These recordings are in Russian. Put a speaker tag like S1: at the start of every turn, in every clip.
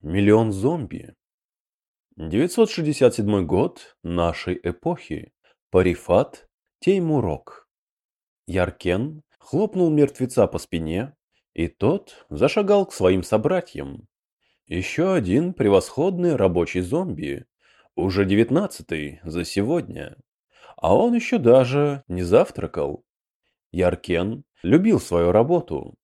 S1: Миллион зомби. 967 год нашей эпохи. Парифат, Теймурок. Яркен хлопнул мертвеца по спине, и тот зашагал к своим собратьям. Еще один превосходный рабочий зомби, уже девятнадцатый за сегодня. А он еще даже не завтракал. Яркен любил свою работу.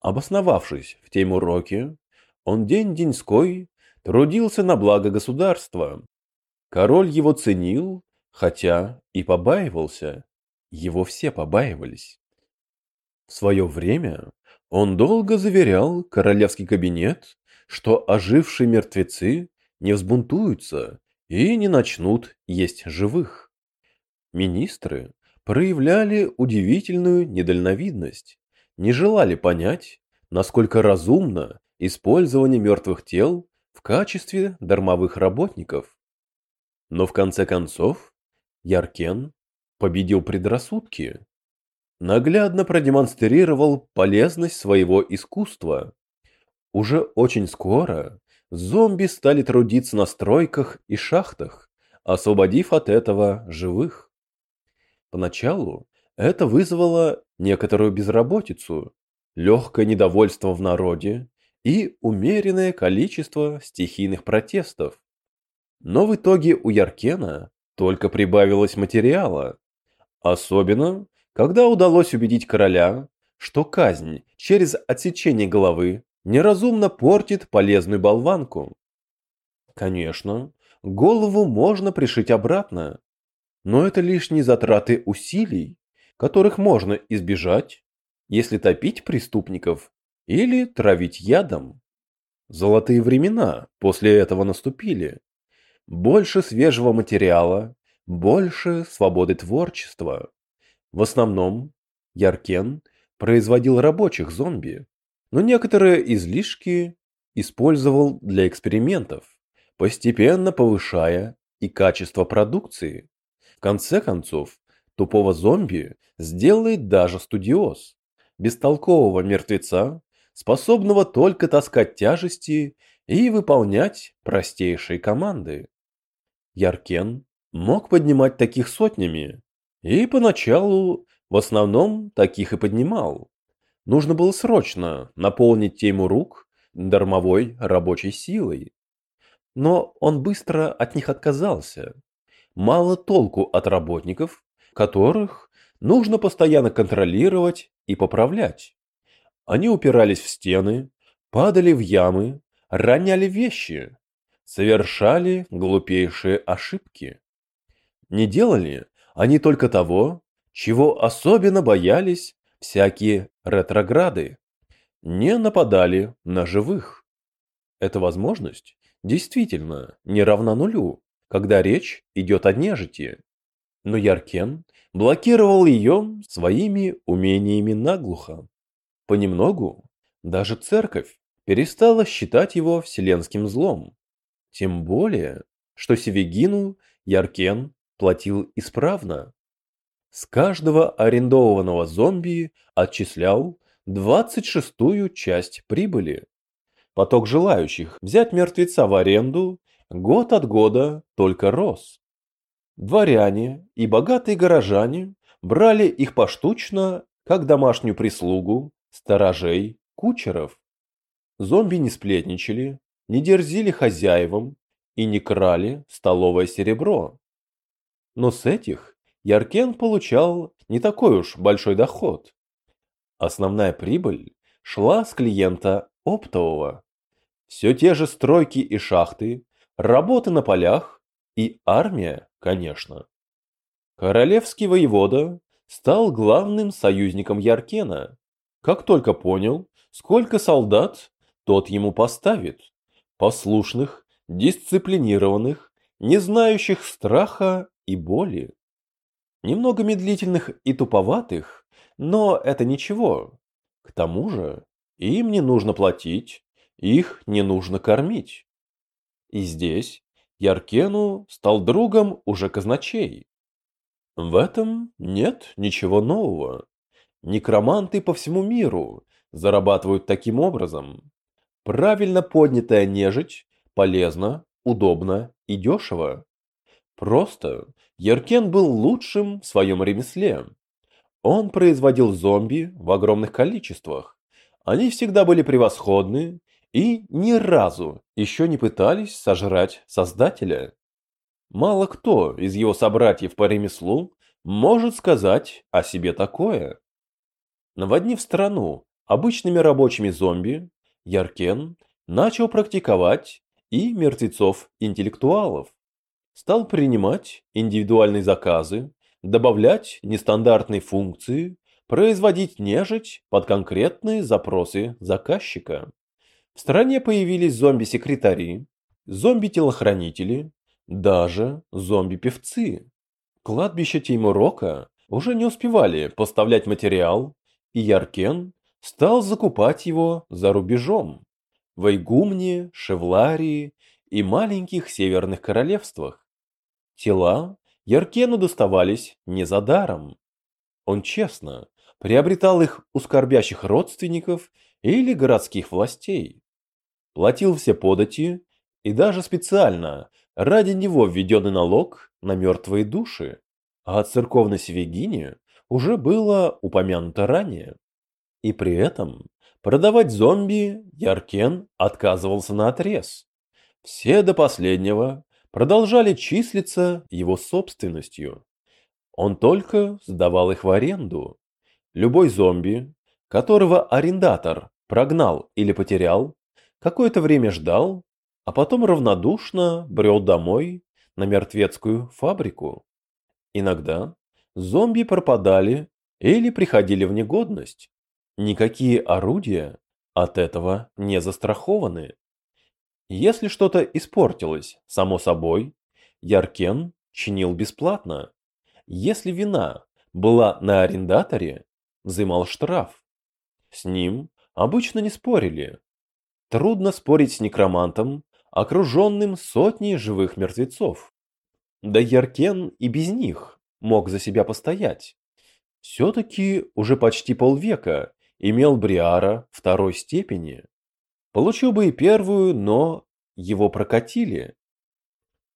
S1: Обосновавшись в Теймуроке, он день-деньской трудился на благо государства. Король его ценил, хотя и побаивался. Его все побаивались. В свое время он долго заверял королевский кабинет, что ожившие мертвецы не взбунтуются и не начнут есть живых. Министры проявляли удивительную недальновидность, не желали понять, насколько разумно использование мертвых тел в качестве дармовых работников. Но в конце концов Яркен победил предрассудки, наглядно продемонстрировал полезность своего искусства. Уже очень скоро зомби стали трудиться на стройках и шахтах, освободив от этого живых. Поначалу это вызвало некоторую безработицу, легкое недовольство в народе и умеренное количество стихийных протестов. Но в итоге у Яркена только прибавилось материала. Особенно, когда удалось убедить короля, что казнь через отсечение головы неразумно портит полезную болванку. Конечно, голову можно пришить обратно, но это лишние затраты усилий, которых можно избежать, если топить преступников или травить ядом. Золотые времена после этого наступили. Больше свежего материала, больше свободы творчества. В основном Яркен производил рабочих зомби, но некоторые излишки использовал для экспериментов, постепенно повышая и качество продукции. В конце концов, тупого зомби сделает даже студиоз. Бестолкового мертвеца способного только таскать тяжести и выполнять простейшие команды. Яркен мог поднимать таких сотнями, и поначалу в основном таких и поднимал. Нужно было срочно наполнить тему рук дармовой рабочей силой. Но он быстро от них отказался. Мало толку от работников, которых нужно постоянно контролировать и поправлять. Они упирались в стены, падали в ямы, роняли вещи, совершали глупейшие ошибки. Не делали они только того, чего особенно боялись всякие ретрограды. Не нападали на живых. Эта возможность действительно не равна нулю, когда речь идет о нежити. Но Яркен блокировал ее своими умениями наглухо. Понемногу даже церковь перестала считать его вселенским злом. Тем более, что Севегину Яркен платил исправно. С каждого арендованного зомби отчислял 26-ю часть прибыли. Поток желающих взять мертвеца в аренду год от года только рос. Дворяне и богатые горожане брали их поштучно, как домашнюю прислугу, сторожей, кучеров. Зомби не сплетничали, не дерзили хозяевам и не крали столовое серебро. Но с этих Яркен получал не такой уж большой доход. Основная прибыль шла с клиента оптового. Все те же стройки и шахты, работы на полях и армия, конечно. Королевский воевода стал главным союзником Яркена как только понял, сколько солдат тот ему поставит, послушных, дисциплинированных, не знающих страха и боли. Немного медлительных и туповатых, но это ничего. К тому же, им не нужно платить, их не нужно кормить. И здесь Яркену стал другом уже казначей. В этом нет ничего нового. Некроманты по всему миру зарабатывают таким образом. Правильно поднятая нежить полезна, удобно и дешево. Просто Еркен был лучшим в своем ремесле. Он производил зомби в огромных количествах. Они всегда были превосходны и ни разу еще не пытались сожрать Создателя. Мало кто из его собратьев по ремеслу может сказать о себе такое. Наводнив страну обычными рабочими зомби, Яркен начал практиковать и мертвецов-интеллектуалов. Стал принимать индивидуальные заказы, добавлять нестандартные функции, производить нежить под конкретные запросы заказчика. В стране появились зомби-секретари, зомби-телохранители, даже зомби-певцы. Кладбище Теймурока уже не успевали поставлять материал, и Яркен стал закупать его за рубежом, в Айгумне, Шевларии и маленьких северных королевствах. Тела Яркену доставались не за даром. Он честно приобретал их у скорбящих родственников или городских властей. Платил все подати и даже специально ради него введенный налог на мертвые души, а о церковной свегине уже было упомянуто ранее. И при этом продавать зомби Яркен отказывался на отрез. Все до последнего продолжали числиться его собственностью. Он только сдавал их в аренду. Любой зомби, которого арендатор прогнал или потерял, какое-то время ждал, а потом равнодушно брел домой на мертвецкую фабрику. Иногда зомби пропадали или приходили в негодность. Никакие орудия от этого не застрахованы. Если что-то испортилось, само собой, Яркен чинил бесплатно. Если вина была на арендаторе, взимал штраф. С ним обычно не спорили. Трудно спорить с некромантом, окруженным сотней живых мертвецов. Да Яркен и без них мог за себя постоять. Все-таки уже почти полвека имел Бриара второй степени. Получил бы и первую, но его прокатили.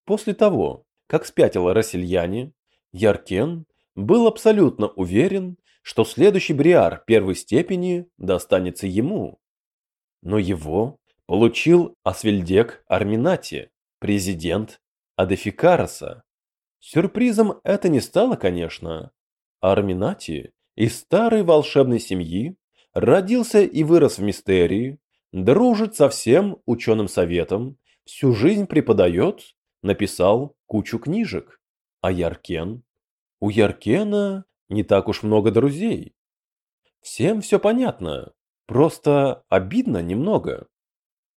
S1: После того, как спятил Рассельяне, Яркен был абсолютно уверен, что следующий Бриар первой степени достанется ему. Но его получил Асвельдек Арминати, президент Адефикароса. Сюрпризом это не стало, конечно. Арминати из старой волшебной семьи Родился и вырос в мистерии, дружит со всем ученым советом, всю жизнь преподает, написал кучу книжек. А Яркен? У Яркена не так уж много друзей. Всем все понятно, просто обидно немного.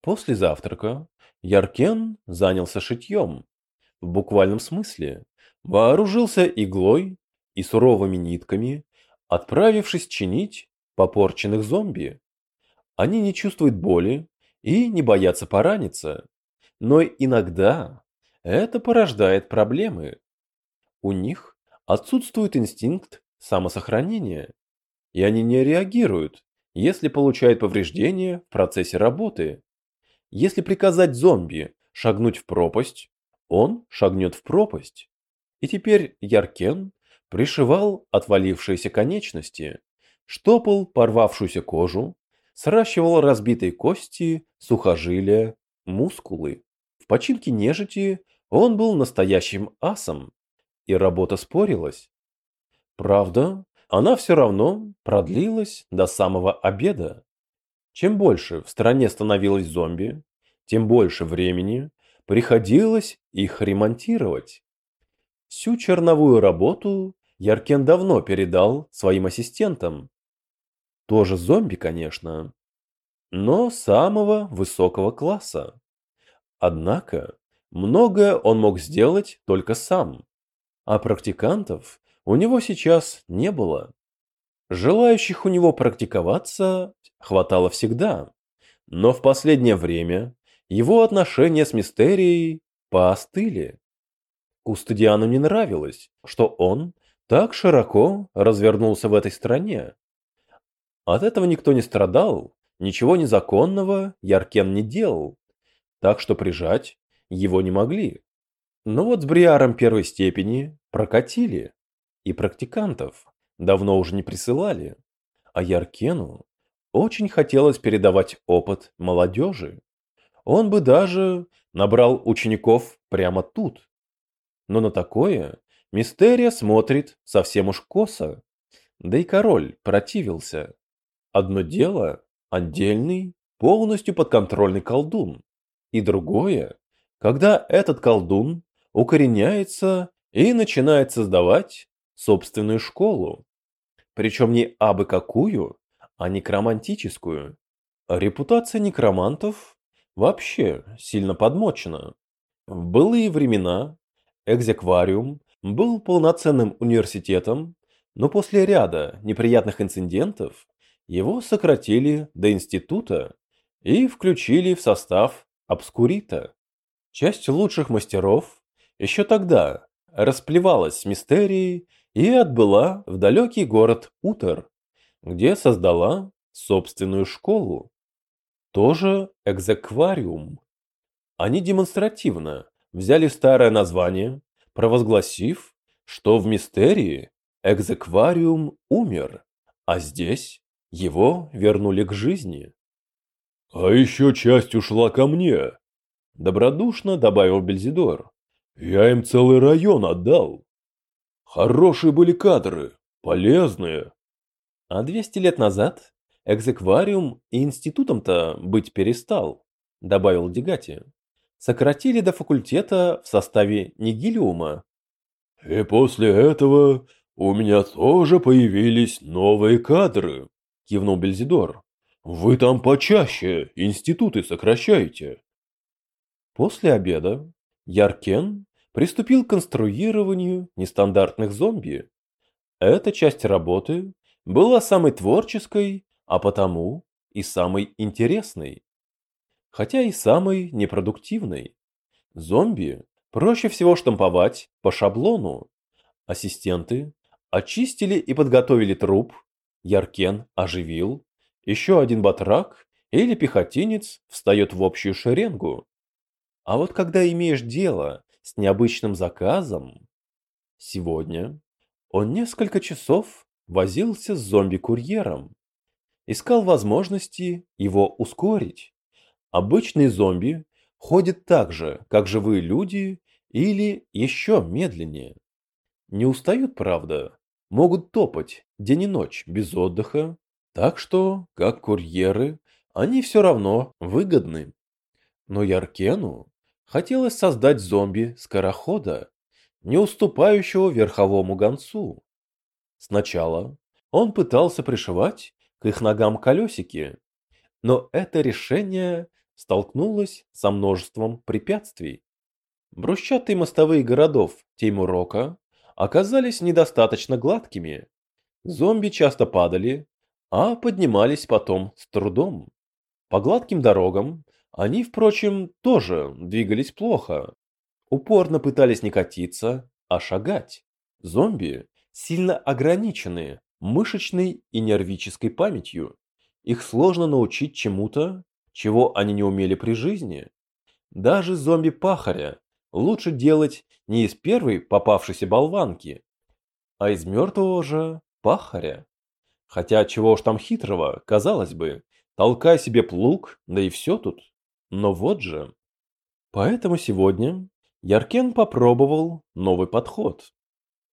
S1: После завтрака Яркен занялся шитьем. В буквальном смысле. Вооружился иглой и суровыми нитками, отправившись чинить попорченных зомби. Они не чувствуют боли и не боятся пораниться. Но иногда это порождает проблемы. У них отсутствует инстинкт самосохранения, и они не реагируют, если получают повреждения в процессе работы. Если приказать зомби шагнуть в пропасть, он шагнет в пропасть. И теперь Яркен пришивал отвалившиеся конечности, штопал порвавшуюся кожу, сращивал разбитые кости, сухожилия, мускулы. В починке нежити он был настоящим асом, и работа спорилась. Правда, она все равно продлилась до самого обеда. Чем больше в стране становилось зомби, тем больше времени приходилось их ремонтировать. Всю черновую работу Яркен давно передал своим ассистентам, тоже зомби, конечно, но самого высокого класса. Однако, многое он мог сделать только сам, а практикантов у него сейчас не было. Желающих у него практиковаться хватало всегда, но в последнее время его отношения с Мистерией поостыли. Кустодиану не нравилось, что он так широко развернулся в этой стране. От этого никто не страдал, ничего незаконного Яркен не делал, так что прижать его не могли. Но вот с Бриаром первой степени прокатили, и практикантов давно уже не присылали, а Яркену очень хотелось передавать опыт молодежи. Он бы даже набрал учеников прямо тут. Но на такое Мистерия смотрит совсем уж косо. Да и король противился. Одно дело – отдельный, полностью подконтрольный колдун. И другое – когда этот колдун укореняется и начинает создавать собственную школу. Причем не абы какую, а некромантическую. Репутация некромантов вообще сильно подмочена. В былые времена Экзеквариум был полноценным университетом, но после ряда неприятных инцидентов его сократили до института и включили в состав обскурита. Часть лучших мастеров еще тогда расплевалась с мистерией и отбыла в далекий город Утер, где создала собственную школу. Тоже экзеквариум. Они демонстративно взяли старое название, провозгласив, что в мистерии экзеквариум умер, а здесь его вернули к жизни.
S2: «А еще часть ушла ко мне», –
S1: добродушно добавил Бельзидор.
S2: «Я им целый район отдал. Хорошие были кадры, полезные».
S1: А 200 лет назад экзеквариум и институтом-то быть перестал, добавил Дегати. Сократили до факультета в составе Нигилиума.
S2: И после этого у меня тоже появились новые кадры, кивнул Бельзидор. Вы там почаще институты сокращаете.
S1: После обеда Яркен приступил к конструированию нестандартных зомби. Эта часть работы была самой творческой, а потому и самой интересной. Хотя и самой непродуктивной. Зомби проще всего штамповать по шаблону. Ассистенты очистили и подготовили труп, Яркен оживил, еще один батрак или пехотинец встает в общую шеренгу. А вот когда имеешь дело с необычным заказом... Сегодня он несколько часов возился с зомби-курьером. Искал возможности его ускорить. Обычные зомби ходят так же, как живые люди, или еще медленнее. Не устают, правда, могут топать день и ночь без отдыха, так что, как курьеры, они все равно выгодны. Но Яркену хотелось создать зомби-скорохода, не уступающего верховому гонцу. Сначала он пытался пришивать к их ногам колесики, но это решение столкнулось со множеством препятствий. Брусчатые мостовые городов Теймурока оказались недостаточно гладкими. Зомби часто падали, а поднимались потом с трудом. По гладким дорогам они, впрочем, тоже двигались плохо. Упорно пытались не катиться, а шагать. Зомби сильно ограничены мышечной и нервической памятью. Их сложно научить чему-то, чего они не умели при жизни. Даже зомби-пахаря лучше делать не из первой попавшейся болванки, а из мертвого же пахаря. Хотя чего уж там хитрого, казалось бы, толкай себе плуг, да и все тут. Но вот же. Поэтому сегодня Яркен попробовал новый подход.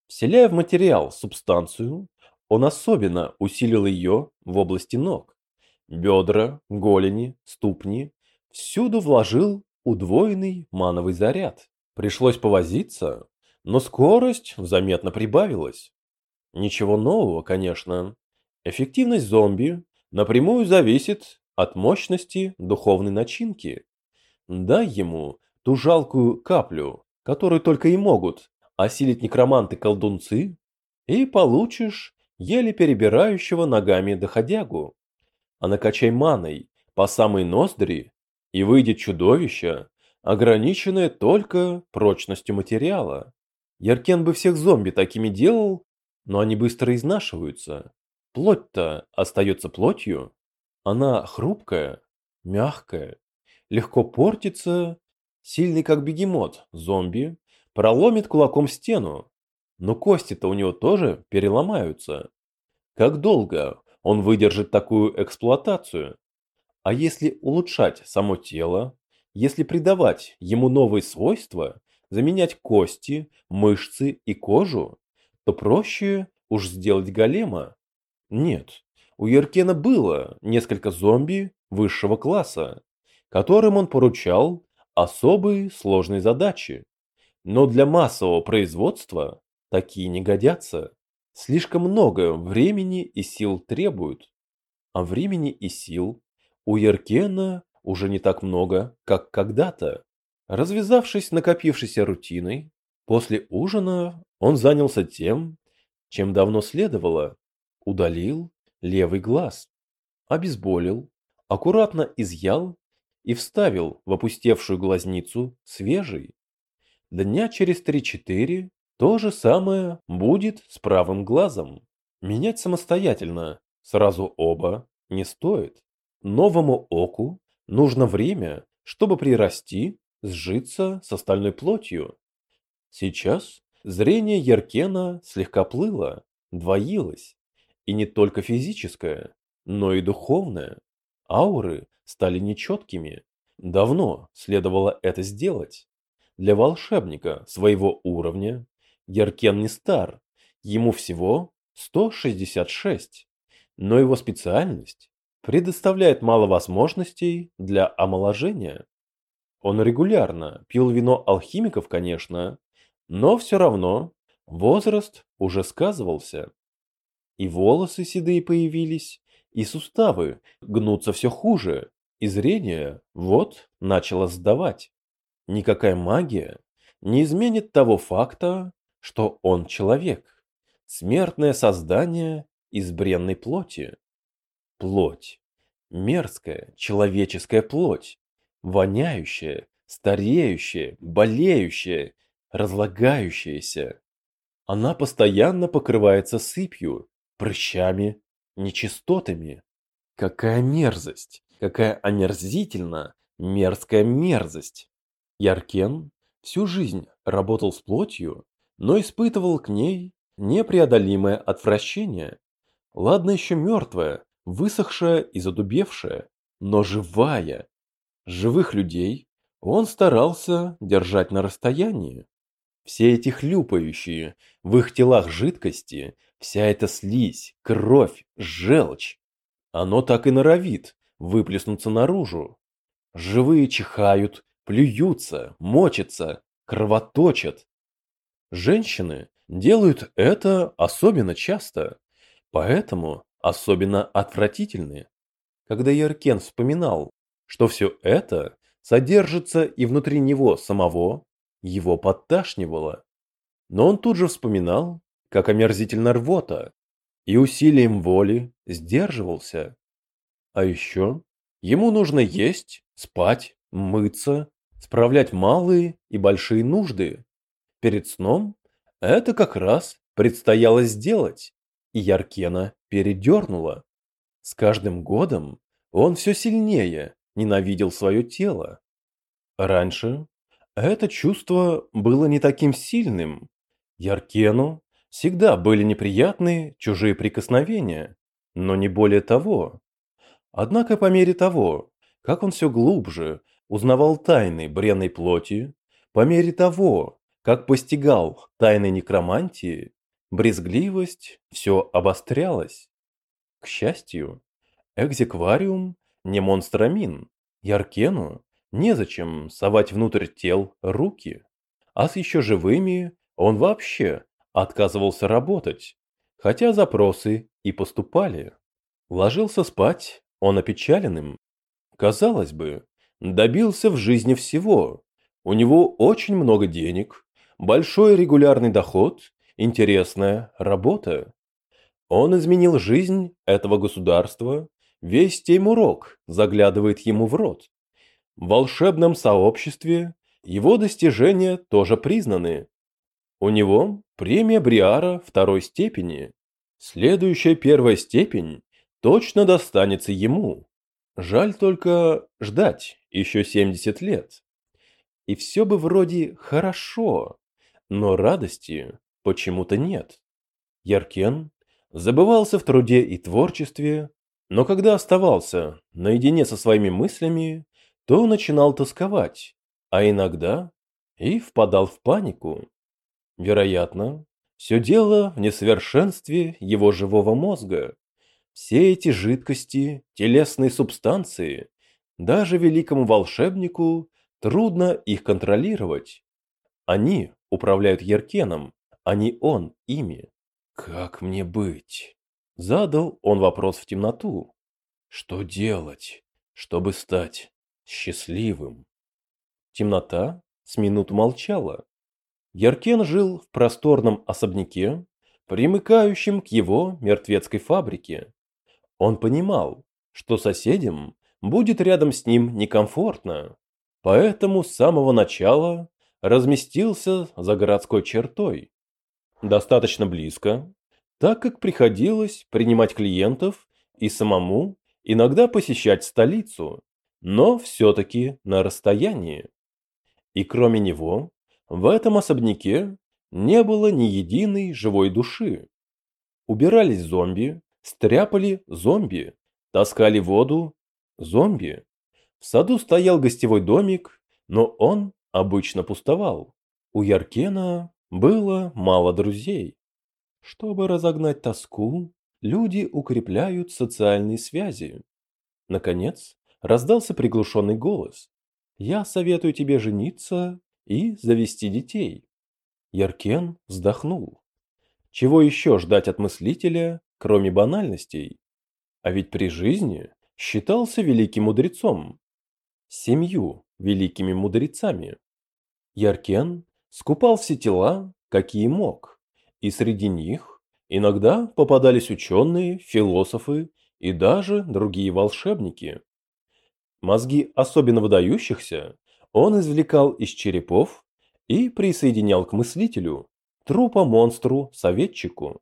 S1: Вселяя в материал субстанцию, он особенно усилил ее в области ног. Бедра, голени, ступни – всюду вложил удвоенный мановый заряд. Пришлось повозиться, но скорость заметно прибавилась. Ничего нового, конечно. Эффективность зомби напрямую зависит от мощности духовной начинки. Дай ему ту жалкую каплю, которую только и могут осилить некроманты-колдунцы, и получишь еле перебирающего ногами доходягу. А накачай маной по самой ноздри, и выйдет чудовище, ограниченное только прочностью материала. Яркен бы всех зомби такими делал, но они быстро изнашиваются. Плоть-то остается плотью, Она хрупкая, мягкая, легко портится, сильный как бегемот, зомби, проломит кулаком стену, но кости-то у него тоже переломаются. Как долго он выдержит такую эксплуатацию? А если улучшать само тело, если придавать ему новые свойства, заменять кости, мышцы и кожу, то проще уж сделать голема. Нет, у Еркена было несколько зомби высшего класса, которым он поручал особые сложные задачи. Но для массового производства такие не годятся. Слишком много времени и сил требуют. А времени и сил у Еркена уже не так много, как когда-то. Развязавшись накопившейся рутиной, после ужина он занялся тем, чем давно следовало. Удалил левый глаз, обезболил, аккуратно изъял и вставил в опустевшую глазницу свежий. Дня через три-четыре то же самое будет с правым глазом. Менять самостоятельно сразу оба не стоит. Новому оку нужно время, чтобы прирасти сжиться с остальной плотью. Сейчас зрение Еркена слегка плыло, двоилось, и не только физическое, но и духовное. Ауры стали нечеткими. Давно следовало это сделать. Для волшебника своего уровня Еркен не стар, ему всего 166, но его специальность предоставляет мало возможностей для омоложения. Он регулярно пил вино алхимиков, конечно, но все равно возраст уже сказывался. И волосы седые появились, и суставы гнутся все хуже, и зрение вот начало сдавать. Никакая магия не изменит того факта, что он человек, смертное создание из бренной плоти. Плоть. Мерзкая человеческая плоть воняющее, стареющее, болеющее, разлагающееся. Она постоянно покрывается сыпью, прыщами, нечистотами. Какая мерзость, какая омерзительно мерзкая мерзость. Яркен всю жизнь работал с плотью, но испытывал к ней непреодолимое отвращение. Ладно еще мертвая, высохшая и задубевшая, но живая, Живых людей он старался держать на расстоянии. Все эти хлюпающие в их телах жидкости, вся эта слизь, кровь, желчь, оно так и норовит выплеснуться наружу. Живые чихают, плюются, мочатся, кровоточат. Женщины делают это особенно часто, поэтому особенно отвратительны. Когда Еркен вспоминал что все это содержится и внутри него самого, его подташнивало. Но он тут же вспоминал, как омерзительно рвота, и усилием воли сдерживался. А еще ему нужно есть, спать, мыться, справлять малые и большие нужды. Перед сном это как раз предстояло сделать, и Яркена передернула. С каждым годом он все сильнее ненавидел свое тело. Раньше это чувство было не таким сильным. Яркену всегда были неприятны чужие прикосновения, но не более того. Однако по мере того, как он все глубже узнавал тайны бренной плоти, по мере того, как постигал тайны некромантии, брезгливость все обострялась. К счастью, экзеквариум не монстрамин. Яркену незачем совать внутрь тел руки. А с еще живыми он вообще отказывался работать, хотя запросы и поступали. Ложился спать он опечаленным. Казалось бы, добился в жизни всего. У него очень много денег, большой регулярный доход, интересная работа. Он изменил жизнь этого государства Весь Теймурок заглядывает ему в рот. В волшебном сообществе его достижения тоже признаны. У него премия Бриара второй степени. Следующая первая степень точно достанется ему. Жаль только ждать еще 70 лет. И все бы вроде хорошо, но радости почему-то нет. Яркен забывался в труде и творчестве, но когда оставался наедине со своими мыслями, то начинал тосковать, а иногда и впадал в панику. Вероятно, все дело в несовершенстве его живого мозга. Все эти жидкости, телесные субстанции, даже великому волшебнику трудно их контролировать. Они управляют Еркеном, а не он ими. Как мне быть? Задал он вопрос в темноту. Что делать, чтобы стать счастливым? Темнота с минуту молчала. Яркен жил в просторном особняке, примыкающем к его мертвецкой фабрике. Он понимал, что соседям будет рядом с ним некомфортно, поэтому с самого начала разместился за городской чертой. Достаточно близко, так как приходилось принимать клиентов и самому иногда посещать столицу, но все-таки на расстоянии. И кроме него, в этом особняке не было ни единой живой души. Убирались зомби, стряпали зомби, таскали воду зомби. В саду стоял гостевой домик, но он обычно пустовал. У Яркена было мало друзей. Чтобы разогнать тоску, люди укрепляют социальные связи. Наконец, раздался приглушенный голос. «Я советую тебе жениться и завести детей». Яркен вздохнул. Чего еще ждать от мыслителя, кроме банальностей? А ведь при жизни считался великим мудрецом. Семью великими мудрецами. Яркен скупал все тела, какие мог, и среди них иногда попадались ученые, философы и даже другие волшебники. Мозги особенно выдающихся он извлекал из черепов и присоединял к мыслителю, трупа-монстру-советчику.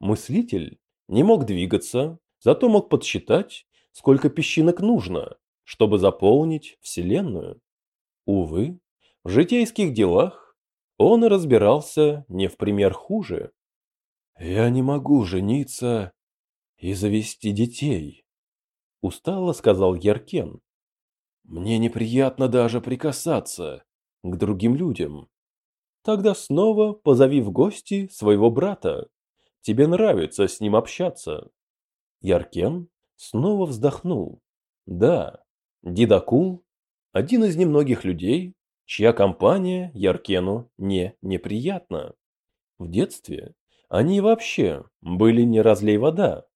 S1: Мыслитель не мог двигаться, зато мог подсчитать, сколько песчинок нужно, чтобы заполнить Вселенную. Увы, в житейских делах он разбирался не в пример хуже. «Я не могу жениться и завести детей», — устало сказал Яркен. «Мне неприятно даже прикасаться к другим людям. Тогда снова позови в гости своего брата. Тебе нравится с ним общаться». Яркен снова вздохнул. Да, Дидакул – один из немногих людей, чья компания Яркену не неприятна. В детстве они вообще были не разлей вода.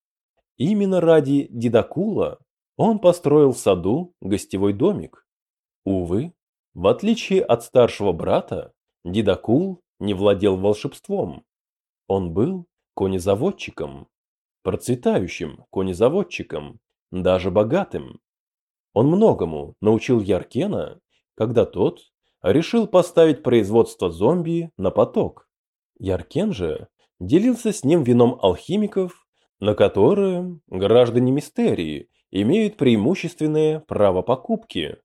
S1: Именно ради Дидакула он построил в саду гостевой домик. Увы, в отличие от старшего брата, Дидакул не владел волшебством. Он был конезаводчиком, процветающим конезаводчиком, даже богатым. Он многому научил Яркена, когда тот решил поставить производство зомби на поток. Яркен же делился с ним вином алхимиков, на которое граждане Мистерии имеют преимущественное право покупки.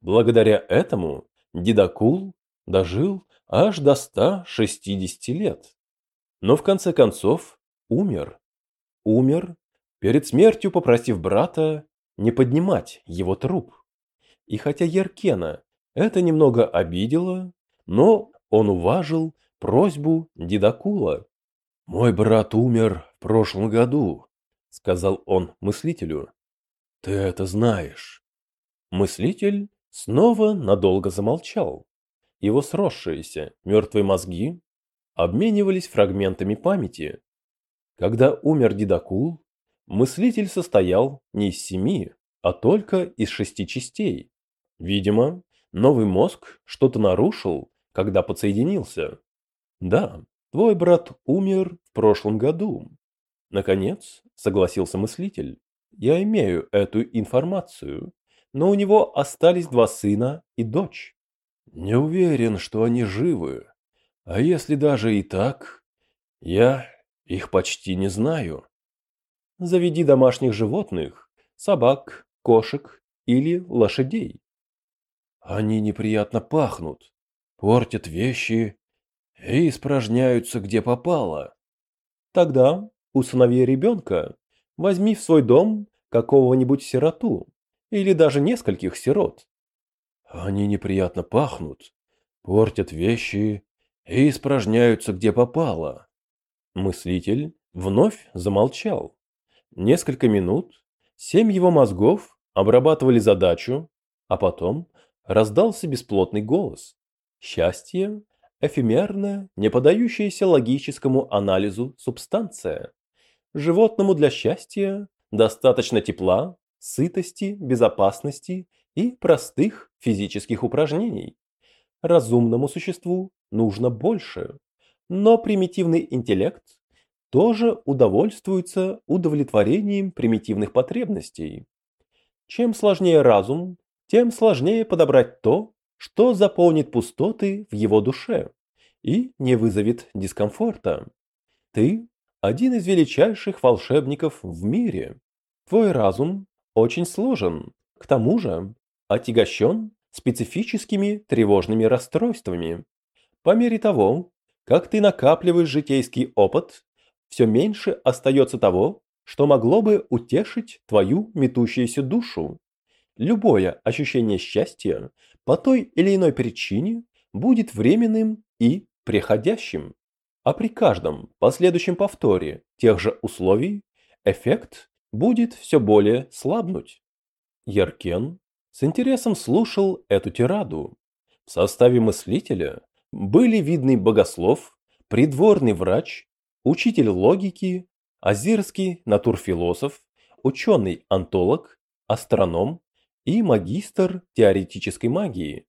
S1: Благодаря этому Дидакул дожил аж до 160 лет. Но в конце концов умер. Умер, перед смертью попросив брата не поднимать его труп. И хотя Еркена это немного обидело, но он уважил просьбу Дидакула. «Мой брат умер в прошлом году», — сказал он мыслителю. «Ты это знаешь». Мыслитель снова надолго замолчал. Его сросшиеся мертвые мозги обменивались фрагментами памяти. Когда умер Дидакул, Мыслитель состоял не из семи, а только из шести частей. Видимо, новый мозг что-то нарушил, когда подсоединился. Да, твой брат умер в прошлом году. Наконец, согласился мыслитель. Я имею эту информацию, но у него остались два сына и дочь. Не уверен, что они живы. А если даже и так, я их почти не знаю. Заведи домашних животных, собак, кошек или лошадей?
S2: Они неприятно пахнут, портят вещи и испражняются где попало.
S1: Тогда, усынови ребенка, возьми в свой дом какого-нибудь сироту или даже нескольких сирот.
S2: Они неприятно пахнут, портят вещи и испражняются где попало.
S1: Мыслитель вновь замолчал. Несколько минут семь его мозгов обрабатывали задачу, а потом раздался бесплотный голос. Счастье – эфемерная, не поддающаяся логическому анализу субстанция. Животному для счастья достаточно тепла, сытости, безопасности и простых физических упражнений. Разумному существу нужно больше, но примитивный интеллект тоже удовольствуется удовлетворением примитивных потребностей. Чем сложнее разум, тем сложнее подобрать то, что заполнит пустоты в его душе и не вызовет дискомфорта. Ты один из величайших волшебников в мире. Твой разум очень сложен, к тому же отягощен специфическими тревожными расстройствами. По мере того, как ты накапливаешь житейский опыт, все меньше остается того, что могло бы утешить твою метущуюся душу. Любое ощущение счастья по той или иной причине будет временным и приходящим. А при каждом последующем повторе тех же условий эффект будет все более слабнуть. Яркен с интересом слушал эту тираду. В составе мыслителя были видный богослов, придворный врач, учитель логики, азирский натурфилософ, ученый-антолог, астроном и магистр теоретической магии.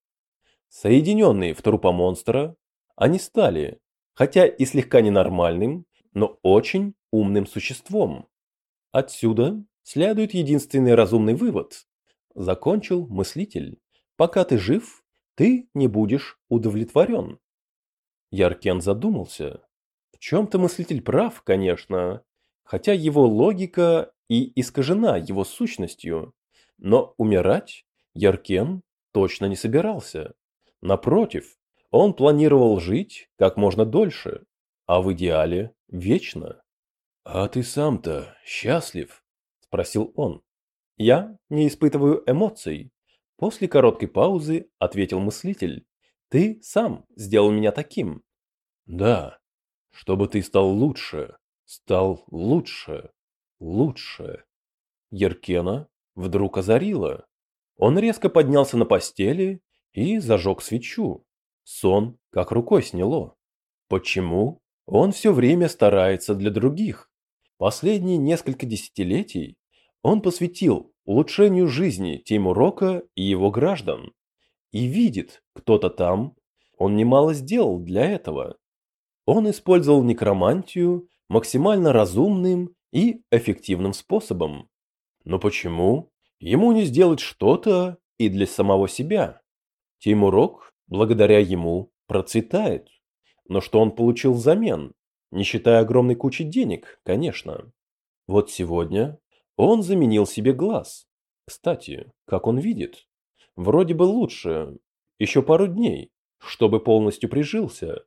S1: Соединенные в трупа монстра, они стали, хотя и слегка ненормальным, но очень умным существом. Отсюда следует единственный разумный вывод. Закончил мыслитель. Пока ты жив, ты не будешь удовлетворен. Яркен задумался. В чем-то мыслитель прав, конечно, хотя его логика и искажена его сущностью. Но умирать Яркен точно не собирался. Напротив, он планировал жить как можно дольше, а в идеале вечно.
S2: «А ты сам-то счастлив?» – спросил он.
S1: «Я не испытываю эмоций», – после короткой паузы ответил мыслитель. «Ты сам сделал меня таким».
S2: «Да, чтобы ты стал лучше, стал лучше, лучше».
S1: Еркена вдруг озарило. Он резко поднялся на постели и зажег свечу. Сон как рукой сняло. Почему? Он все время старается для других. Последние несколько десятилетий он посвятил улучшению жизни Тимурока и его граждан. И видит, кто-то там, он немало сделал для этого. Он использовал некромантию максимально разумным и эффективным способом. Но почему ему не сделать что-то и для самого себя? Тимурок, благодаря ему, процветает. Но что он получил взамен? Не считая огромной кучи денег, конечно. Вот сегодня он заменил себе глаз. Кстати, как он видит? Вроде бы лучше. Еще пару дней, чтобы полностью прижился.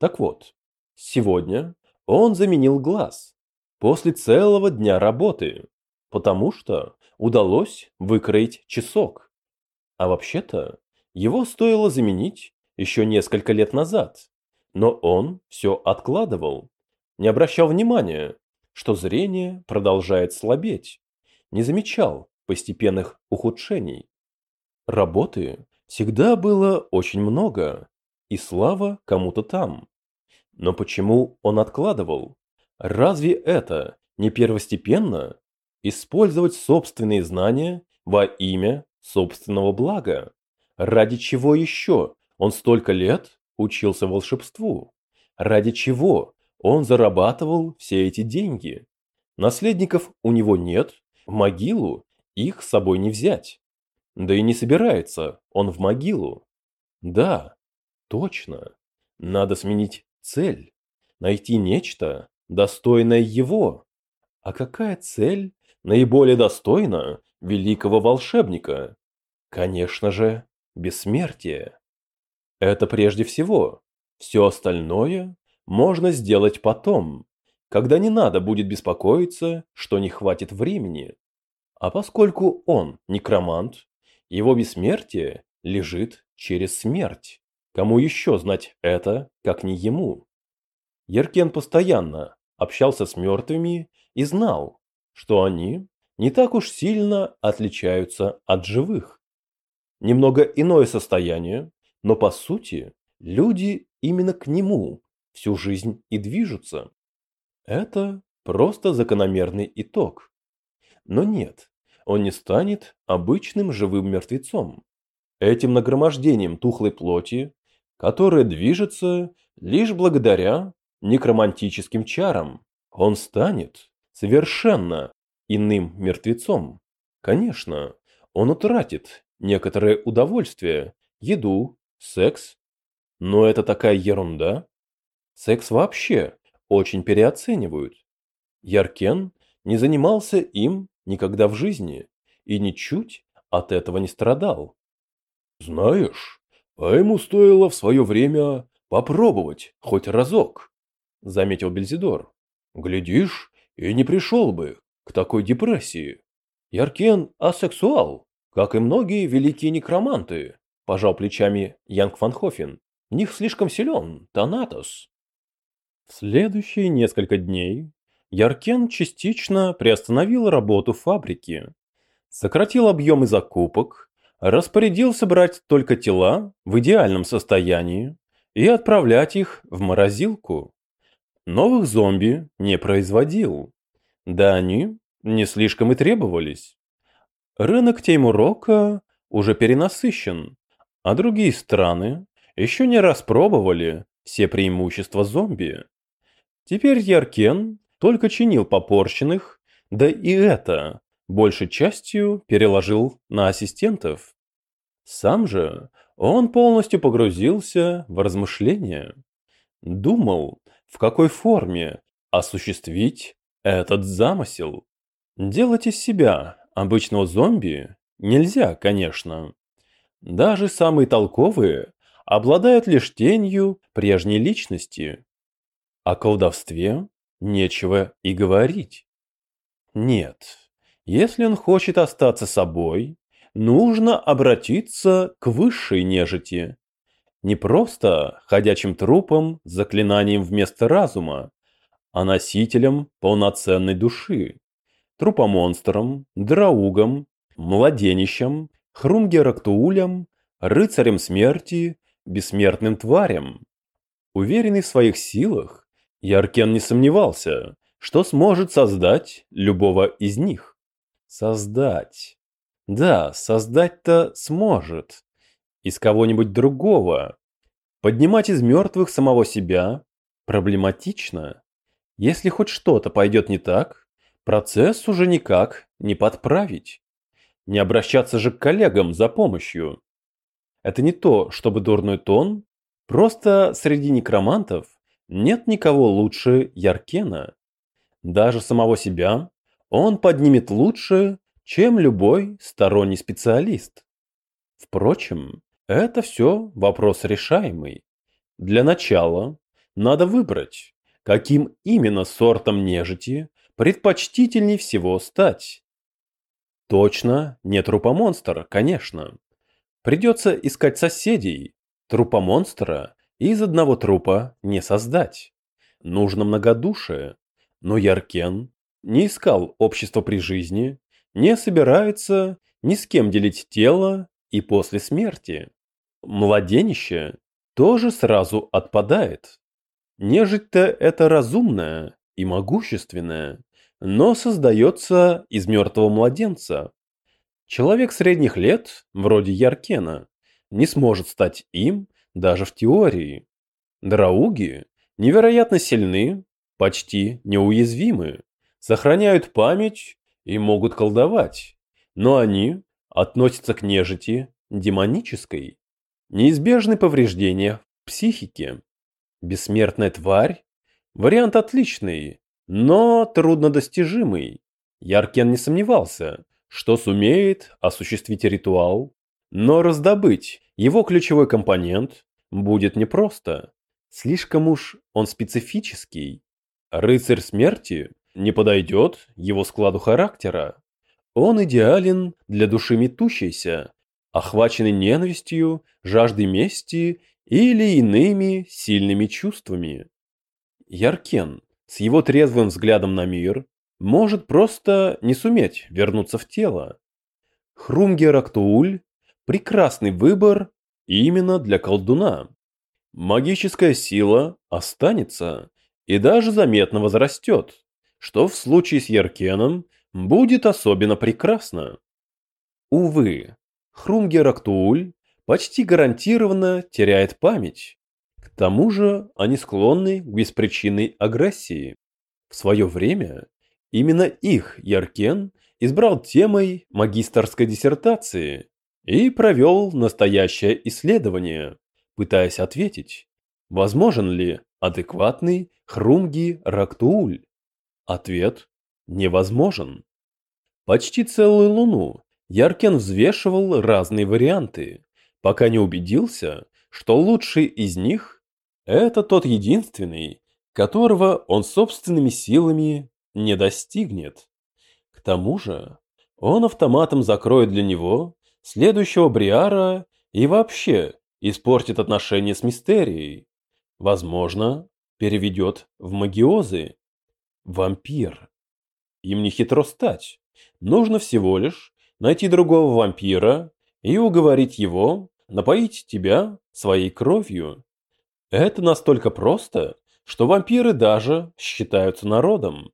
S1: Так вот, сегодня он заменил глаз. После целого дня работы. Потому что удалось выкроить часок. А вообще-то его стоило заменить еще несколько лет назад. Но он все откладывал, не обращал внимания, что зрение продолжает слабеть, не замечал постепенных ухудшений. Работы всегда было очень много, и слава кому-то там. Но почему он откладывал? Разве это не первостепенно? Использовать собственные знания во имя собственного блага? Ради чего еще он столько лет учился волшебству? Ради чего он зарабатывал все эти деньги? Наследников у него нет, в могилу их с собой не взять. Да и не собирается он в могилу. Да, точно. Надо сменить цель. Найти нечто, достойное его. А какая цель наиболее достойно великого волшебника? Конечно же, бессмертие. Это прежде всего. Все остальное можно сделать потом, когда не надо будет беспокоиться, что не хватит времени. А поскольку он некромант, его бессмертие лежит через смерть. Кому еще знать это, как не ему? Еркен постоянно общался с мертвыми и знал, что они не так уж сильно отличаются от живых. Немного иное состояние, но по сути люди именно к нему всю жизнь и движутся. Это просто закономерный итог. Но нет, он не станет обычным живым мертвецом. Этим нагромождением тухлой плоти, которое движется лишь благодаря некромантическим чарам, он станет совершенно иным мертвецом. Конечно, он утратит некоторое удовольствие, еду, секс, но это такая ерунда. Секс вообще очень переоценивают. Яркен не занимался им никогда в жизни и ничуть от этого не страдал.
S2: Знаешь, а ему стоило в свое время попробовать хоть разок, заметил Бельзидор. Глядишь, и не пришел бы к такой депрессии.
S1: Яркен асексуал, как и многие великие некроманты, пожал плечами Янг Фанхофен. В них слишком силен Танатос. В следующие несколько дней Яркен частично приостановил работу фабрики, сократил объемы закупок, распорядился брать только тела в идеальном состоянии и отправлять их в морозилку. Новых зомби не производил. Да они не слишком и требовались. Рынок Теймурока уже перенасыщен, а другие страны еще не распробовали все преимущества зомби. Теперь Яркен только чинил попорченных, да и это большей частью переложил на ассистентов. Сам же он полностью погрузился в размышления. Думал, в какой форме осуществить этот замысел. Делать из себя обычного зомби нельзя, конечно. Даже самые толковые обладают лишь тенью прежней личности. О колдовстве нечего и говорить. Нет, если он хочет остаться собой, нужно обратиться к высшей нежити. Не просто ходячим трупом с заклинанием вместо разума, а носителем полноценной души. Трупомонстром, драугом, младенищем, хрунгерактуулем, рыцарем смерти, бессмертным тварем. Уверенный в своих силах, Яркен не сомневался, что сможет создать любого из них. Создать. Да, создать-то сможет. Из кого-нибудь другого. Поднимать из мертвых самого себя проблематично. Если хоть что-то пойдет не так, процесс уже никак не подправить. Не обращаться же к коллегам за помощью. Это не то, чтобы дурной тон, просто среди некромантов нет никого лучше Яркена. Даже самого себя он поднимет лучше, чем любой сторонний специалист. Впрочем, это все вопрос решаемый. Для начала надо выбрать, каким именно сортом нежити предпочтительней всего стать. Точно не трупомонстр, конечно. Придется искать соседей. Трупомонстра из одного трупа не создать. Нужно многодушие. Но Яркен не искал общества при жизни, не собирается ни с кем делить тело и после смерти. Младенище тоже сразу отпадает. Нежить-то это разумное и могущественное, но создается из мертвого младенца. Человек средних лет, вроде Яркена, не сможет стать им даже в теории. Драуги невероятно сильны, почти неуязвимы, сохраняют память и могут колдовать, но они относятся к нежити демонической. Неизбежны повреждения в психике. Бессмертная тварь – вариант отличный, но труднодостижимый. Яркен не сомневался, что сумеет осуществить ритуал, но раздобыть его ключевой компонент будет непросто. Слишком уж он специфический. Рыцарь смерти не подойдет его складу характера. Он идеален для души метущейся, охваченной ненавистью, жаждой мести или иными сильными чувствами. Яркен с его трезвым взглядом на мир может просто не суметь вернуться в тело. Хрумгер Актууль – прекрасный выбор именно для колдуна. Магическая сила останется и даже заметно возрастет, что в случае с Яркеном будет особенно прекрасно. Увы, Хрумгер Актууль почти гарантированно теряет память. К тому же они склонны к беспричинной агрессии. В свое время именно их Яркен избрал темой магистерской диссертации и провел настоящее исследование, пытаясь ответить, возможен ли адекватный Хрумги Рактууль. Ответ невозможен. Почти целую луну Яркен взвешивал разные варианты, пока не убедился, что лучший из них – это тот единственный, которого он собственными силами не достигнет. К тому же он автоматом закроет для него следующего Бриара и вообще испортит отношения с Мистерией. Возможно, переведет в магиозы. Вампир. Им не хитро стать. Нужно всего лишь найти другого вампира и уговорить его напоить тебя своей кровью. Это настолько просто, что вампиры даже считаются народом.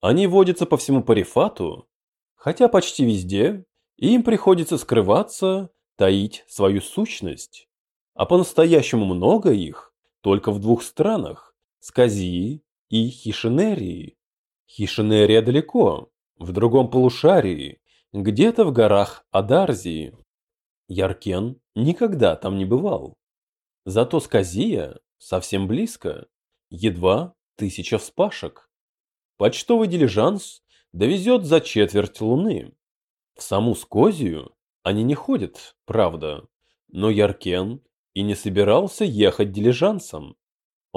S1: Они водятся по всему Парифату, хотя почти везде им приходится скрываться, таить свою сущность. А по-настоящему много их только в двух странах – Сказии и Хишинерии. Хишинерия далеко, в другом полушарии, где-то в горах Адарзии. Яркен никогда там не бывал. Зато Сказия совсем близко, едва тысяча вспашек. Почтовый дилижанс довезет за четверть луны. В саму Скозию они не ходят, правда, но Яркен и не собирался ехать дилижансом.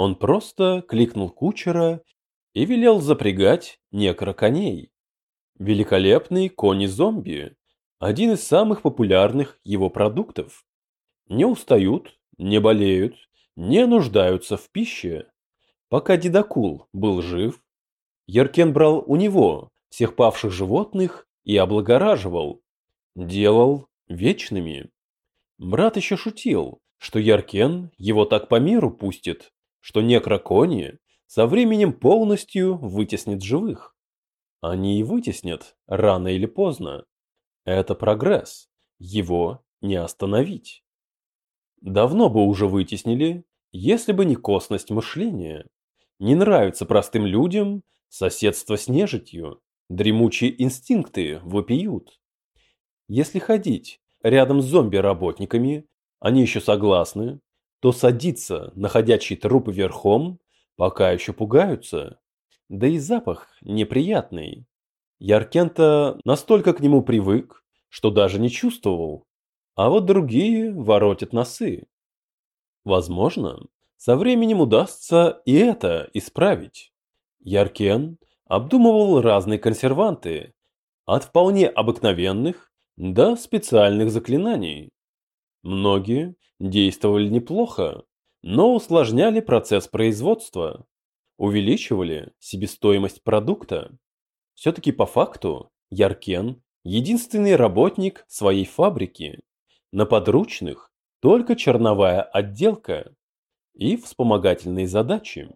S1: Он просто кликнул кучера и велел запрягать некро коней. Великолепные кони-зомби, один из самых популярных его продуктов. Не устают, не болеют, не нуждаются в пище. Пока Дедакул был жив, Яркен брал у него всех павших животных и облагораживал, делал вечными. Брат еще шутил, что Яркен его так по миру пустит, что некрокони со временем полностью вытеснит живых. Они и вытеснят рано или поздно. Это прогресс, его не остановить. Давно бы уже вытеснили, если бы не косность мышления. Не нравится простым людям соседство с нежитью, дремучие инстинкты вопиют. Если ходить рядом с зомби-работниками, они еще согласны, то садиться на ходячий труп верхом пока еще пугаются. Да и запах неприятный. Яркента настолько к нему привык, что даже не чувствовал. А вот другие воротят носы. Возможно, со временем удастся и это исправить. Яркен обдумывал разные консерванты, от вполне обыкновенных до специальных заклинаний. Многие действовали неплохо, но усложняли процесс производства, увеличивали себестоимость продукта. Все-таки по факту Яркен – единственный работник своей фабрики. На подручных только черновая отделка и вспомогательные задачи.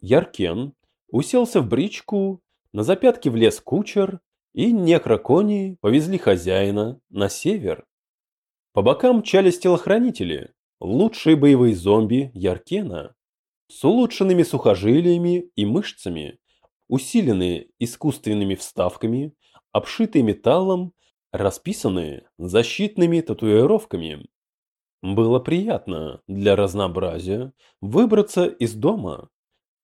S1: Яркен уселся в бричку, на запятки влез кучер, и некрокони повезли хозяина на север. По бокам мчались телохранители, лучшие боевые зомби Яркена, с улучшенными сухожилиями и мышцами, усиленные искусственными вставками, обшитые металлом, расписанные защитными татуировками. Было приятно для разнообразия выбраться из дома,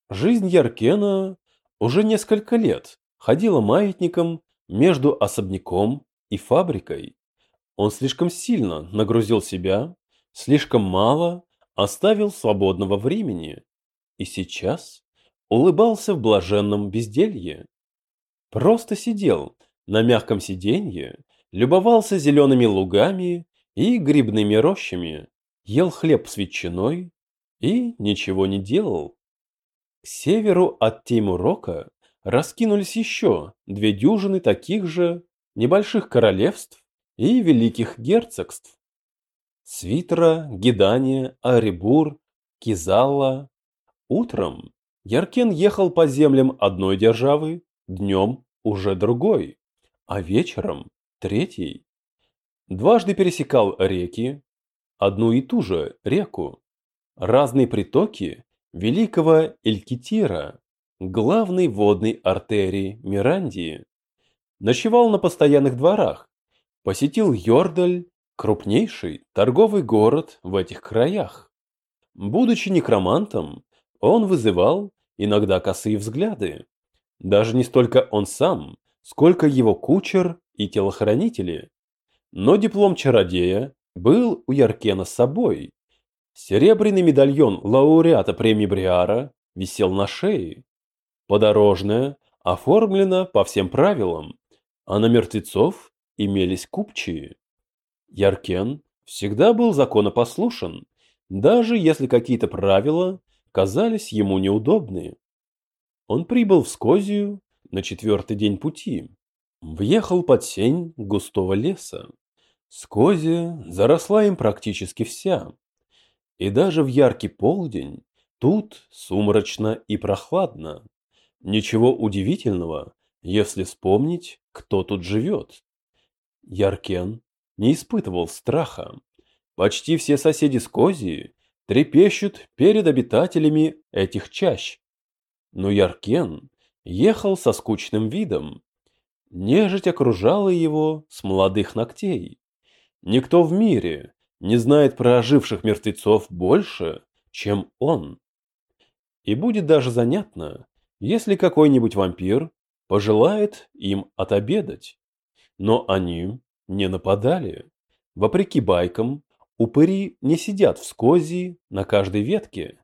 S1: Жизнь Яркена уже несколько лет ходила маятником между особняком и фабрикой. Он слишком сильно нагрузил себя, слишком мало оставил свободного времени и сейчас улыбался в блаженном безделье. Просто сидел на мягком сиденье, любовался зелеными лугами и грибными рощами, ел хлеб с ветчиной и ничего не делал. К северу от Теймурока раскинулись еще две дюжины таких же небольших королевств и великих герцогств. Свитра, Гедания, Арибур, Кизалла. Утром Яркен ехал по землям одной державы, днем уже другой, а вечером третьей. Дважды пересекал реки, одну и ту же реку, разные притоки великого Элькитира, главной водной артерии Мирандии. Ночевал на постоянных дворах, посетил Йордаль, крупнейший торговый город в этих краях. Будучи некромантом, он вызывал иногда косые взгляды. Даже не столько он сам, сколько его кучер и телохранители. Но диплом чародея был у Яркена с собой. Серебряный медальон лауреата премии Бриара висел на шее. Подорожная оформлена по всем правилам, а на мертвецов имелись купчие. Яркен всегда был законопослушен, даже если какие-то правила казались ему неудобны. Он прибыл в Скозию на четвертый день пути. Въехал под сень густого леса. Скозия заросла им практически вся. И даже в яркий полдень тут сумрачно и прохладно. Ничего удивительного, если вспомнить, кто тут живет. Яркен не испытывал страха. Почти все соседи Скозии трепещут перед обитателями этих чащ. Но Яркен ехал со скучным видом. Нежить окружала его с молодых ногтей. Никто в мире не знает про оживших мертвецов больше, чем он. И будет даже занятно, если какой-нибудь вампир пожелает им отобедать. Но они не нападали. Вопреки байкам, упыри не сидят в скози на каждой ветке.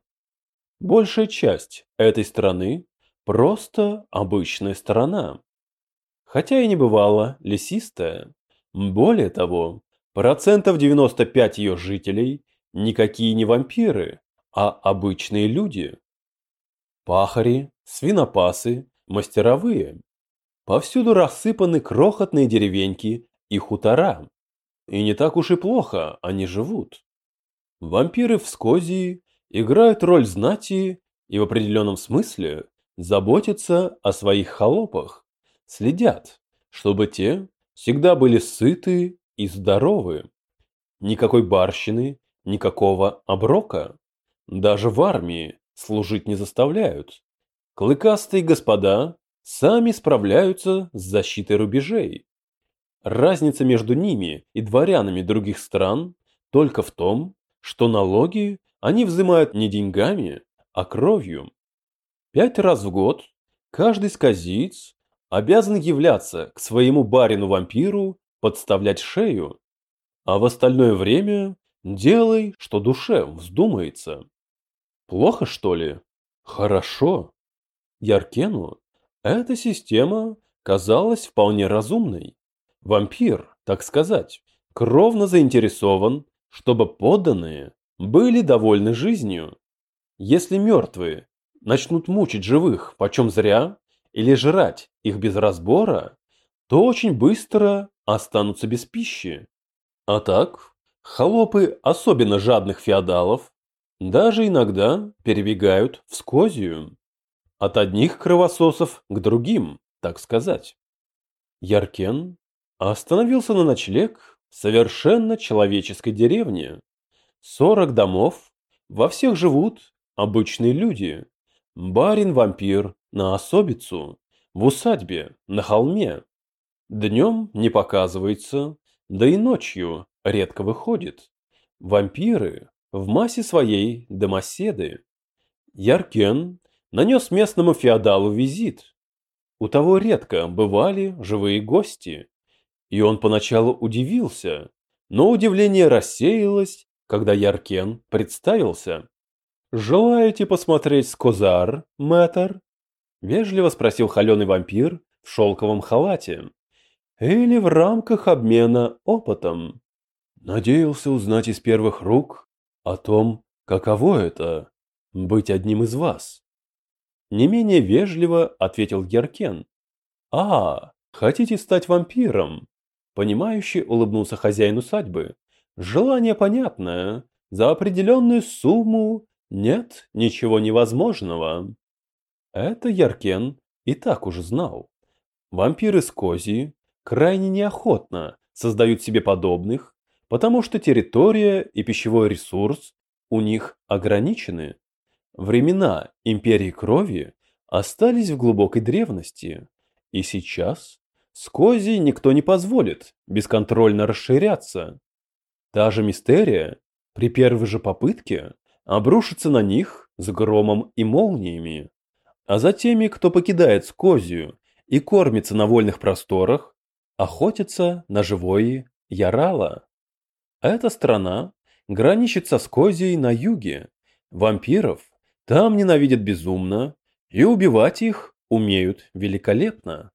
S1: Большая часть этой страны просто обычная страна. Хотя и не бывала лесистая. Более того, процентов 95 ее жителей никакие не вампиры, а обычные люди. Пахари, свинопасы, мастеровые. Повсюду рассыпаны крохотные деревеньки и хутора. И не так уж и плохо они живут. Вампиры в Скозии играют роль знати и в определенном смысле заботятся о своих холопах, следят, чтобы те всегда были сыты и здоровы. Никакой барщины, никакого оброка. Даже в армии служить не заставляют. Клыкастые господа сами справляются с защитой рубежей. Разница между ними и дворянами других стран только в том, что налоги они взимают не деньгами, а кровью. Пять раз в год каждый сказиц обязан являться к своему барину-вампиру подставлять шею, а в остальное время делай, что душе вздумается. Плохо, что ли? Хорошо. Яркену эта система казалась вполне разумной. Вампир, так сказать, кровно заинтересован, чтобы подданные были довольны жизнью. Если мертвые начнут мучить живых почем зря или жрать их без разбора, то очень быстро останутся без пищи. А так, холопы особенно жадных феодалов даже иногда перебегают в скозию. От одних кровососов к другим, так сказать. Яркен остановился на ночлег в совершенно человеческой деревне. Сорок домов, во всех живут обычные люди. Барин-вампир на особицу, в усадьбе, на холме. Днем не показывается, да и ночью редко выходит. Вампиры в массе своей домоседы. Яркен нанес местному феодалу визит. У того редко бывали живые гости, и он поначалу удивился, но удивление рассеялось, когда Яркен представился. «Желаете посмотреть Скозар, мэтр?» — вежливо спросил холеный вампир в шелковом халате. «Или в рамках обмена опытом?» Надеялся узнать из первых рук о том, каково это — быть одним из вас. Не менее вежливо ответил Геркен. «А, хотите стать вампиром?» Понимающе улыбнулся хозяин усадьбы. «Желание понятное. За определенную сумму нет ничего невозможного». Это Яркен и так уже знал. Вампиры с Кози крайне неохотно создают себе подобных, потому что территория и пищевой ресурс у них ограничены. Времена империи крови остались в глубокой древности, и сейчас Скози никто не позволит бесконтрольно расширяться. Та же мистерия при первой же попытке обрушится на них с громом и молниями. А за теми, кто покидает Скозию и кормится на вольных просторах, охотятся на живое ярала. Эта страна граничит со Скозией на юге. Вампиров там ненавидят безумно, и убивать их умеют великолепно.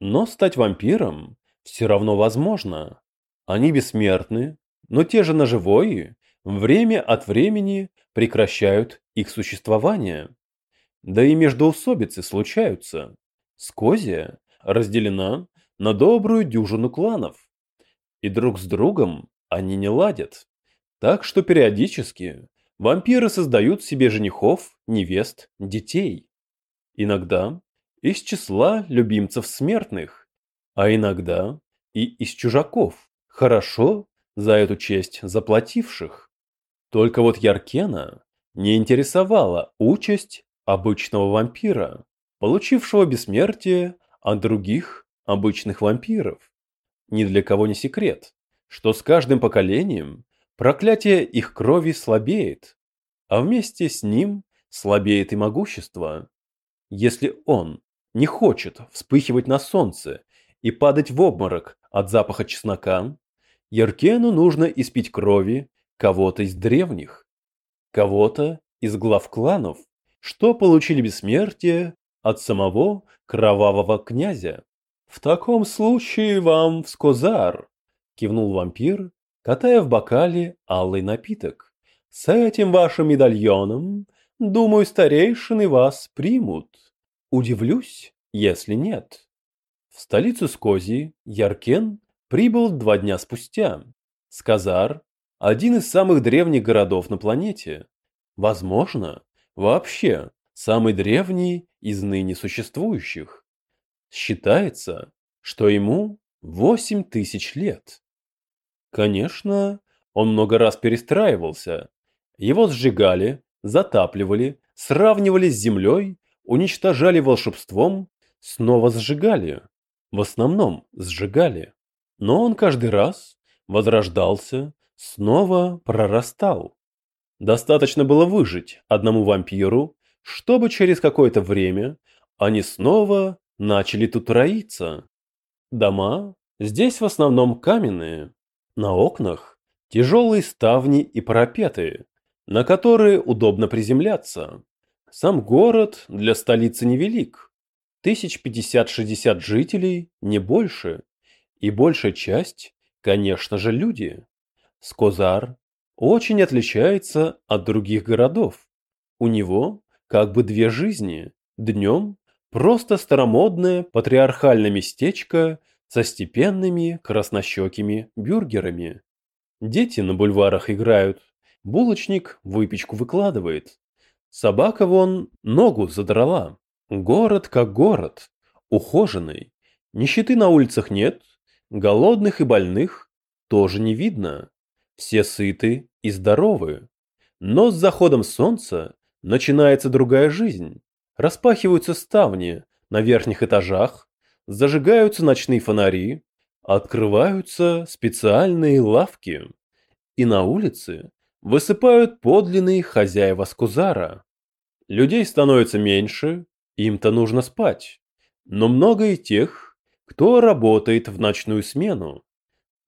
S1: Но стать вампиром все равно возможно. Они бессмертны, но те же ножевои время от времени прекращают их существование. Да и междоусобицы случаются. Скозия разделена на добрую дюжину кланов. И друг с другом они не ладят. Так что периодически вампиры создают себе женихов, невест, детей. Иногда из числа любимцев смертных, а иногда и из чужаков, хорошо за эту честь заплативших. Только вот Яркена не интересовала участь обычного вампира, получившего бессмертие от других обычных вампиров. Ни для кого не секрет что с каждым поколением проклятие их крови слабеет, а вместе с ним слабеет и могущество. Если он не хочет вспыхивать на солнце и падать в обморок от запаха чеснока, Яркену нужно испить крови кого-то из древних, кого-то из глав кланов, что получили бессмертие от самого кровавого князя. В таком случае вам в Скозар, кивнул вампир, катая в бокале алый напиток. С этим вашим медальоном, думаю, старейшины вас примут. Удивлюсь, если нет. В столицу Скози Яркен прибыл два дня спустя. Сказар – один из самых древних городов на планете. Возможно, вообще самый древний из ныне существующих. Считается, что ему восемь тысяч лет. Конечно, он много раз перестраивался. Его сжигали, затапливали, сравнивали с землей, уничтожали волшебством, снова сжигали. В основном сжигали. Но он каждый раз возрождался, снова прорастал. Достаточно было выжить одному вампиру, чтобы через какое-то время они снова начали тут роиться. Дома здесь в основном каменные, на окнах тяжелые ставни и парапеты, на которые удобно приземляться. Сам город для столицы невелик. Тысяч пятьдесят-шестьдесят жителей, не больше. И большая часть, конечно же, люди. Скозар очень отличается от других городов. У него как бы две жизни. Днем просто старомодное патриархальное местечко со степенными краснощекими бюргерами. Дети на бульварах играют, булочник выпечку выкладывает. Собака вон ногу задрала. Город как город, ухоженный. Нищеты на улицах нет, голодных и больных тоже не видно. Все сыты и здоровы. Но с заходом солнца начинается другая жизнь. Распахиваются ставни на верхних этажах, зажигаются ночные фонари, открываются специальные лавки, и на улице высыпают подлинные хозяева Скузара. Людей становится меньше, им-то нужно спать. Но много и тех, кто работает в ночную смену.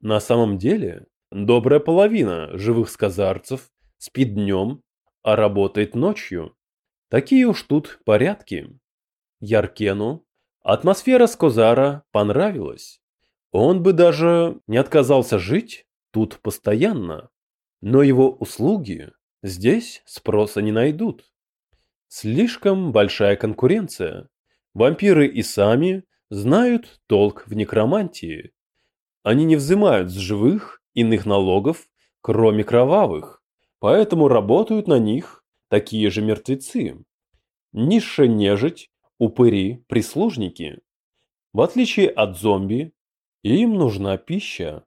S1: На самом деле, добрая половина живых сказарцев спит днем, а работает ночью. Такие уж тут порядки. Яркену атмосфера Скозара понравилась. Он бы даже не отказался жить тут постоянно. Но его услуги здесь спроса не найдут. Слишком большая конкуренция. Вампиры и сами знают толк в некромантии. Они не взимают с живых иных налогов, кроме кровавых, поэтому работают на них такие же мертвецы. Низшая нежить, упыри, прислужники. В отличие от зомби, им нужна пища.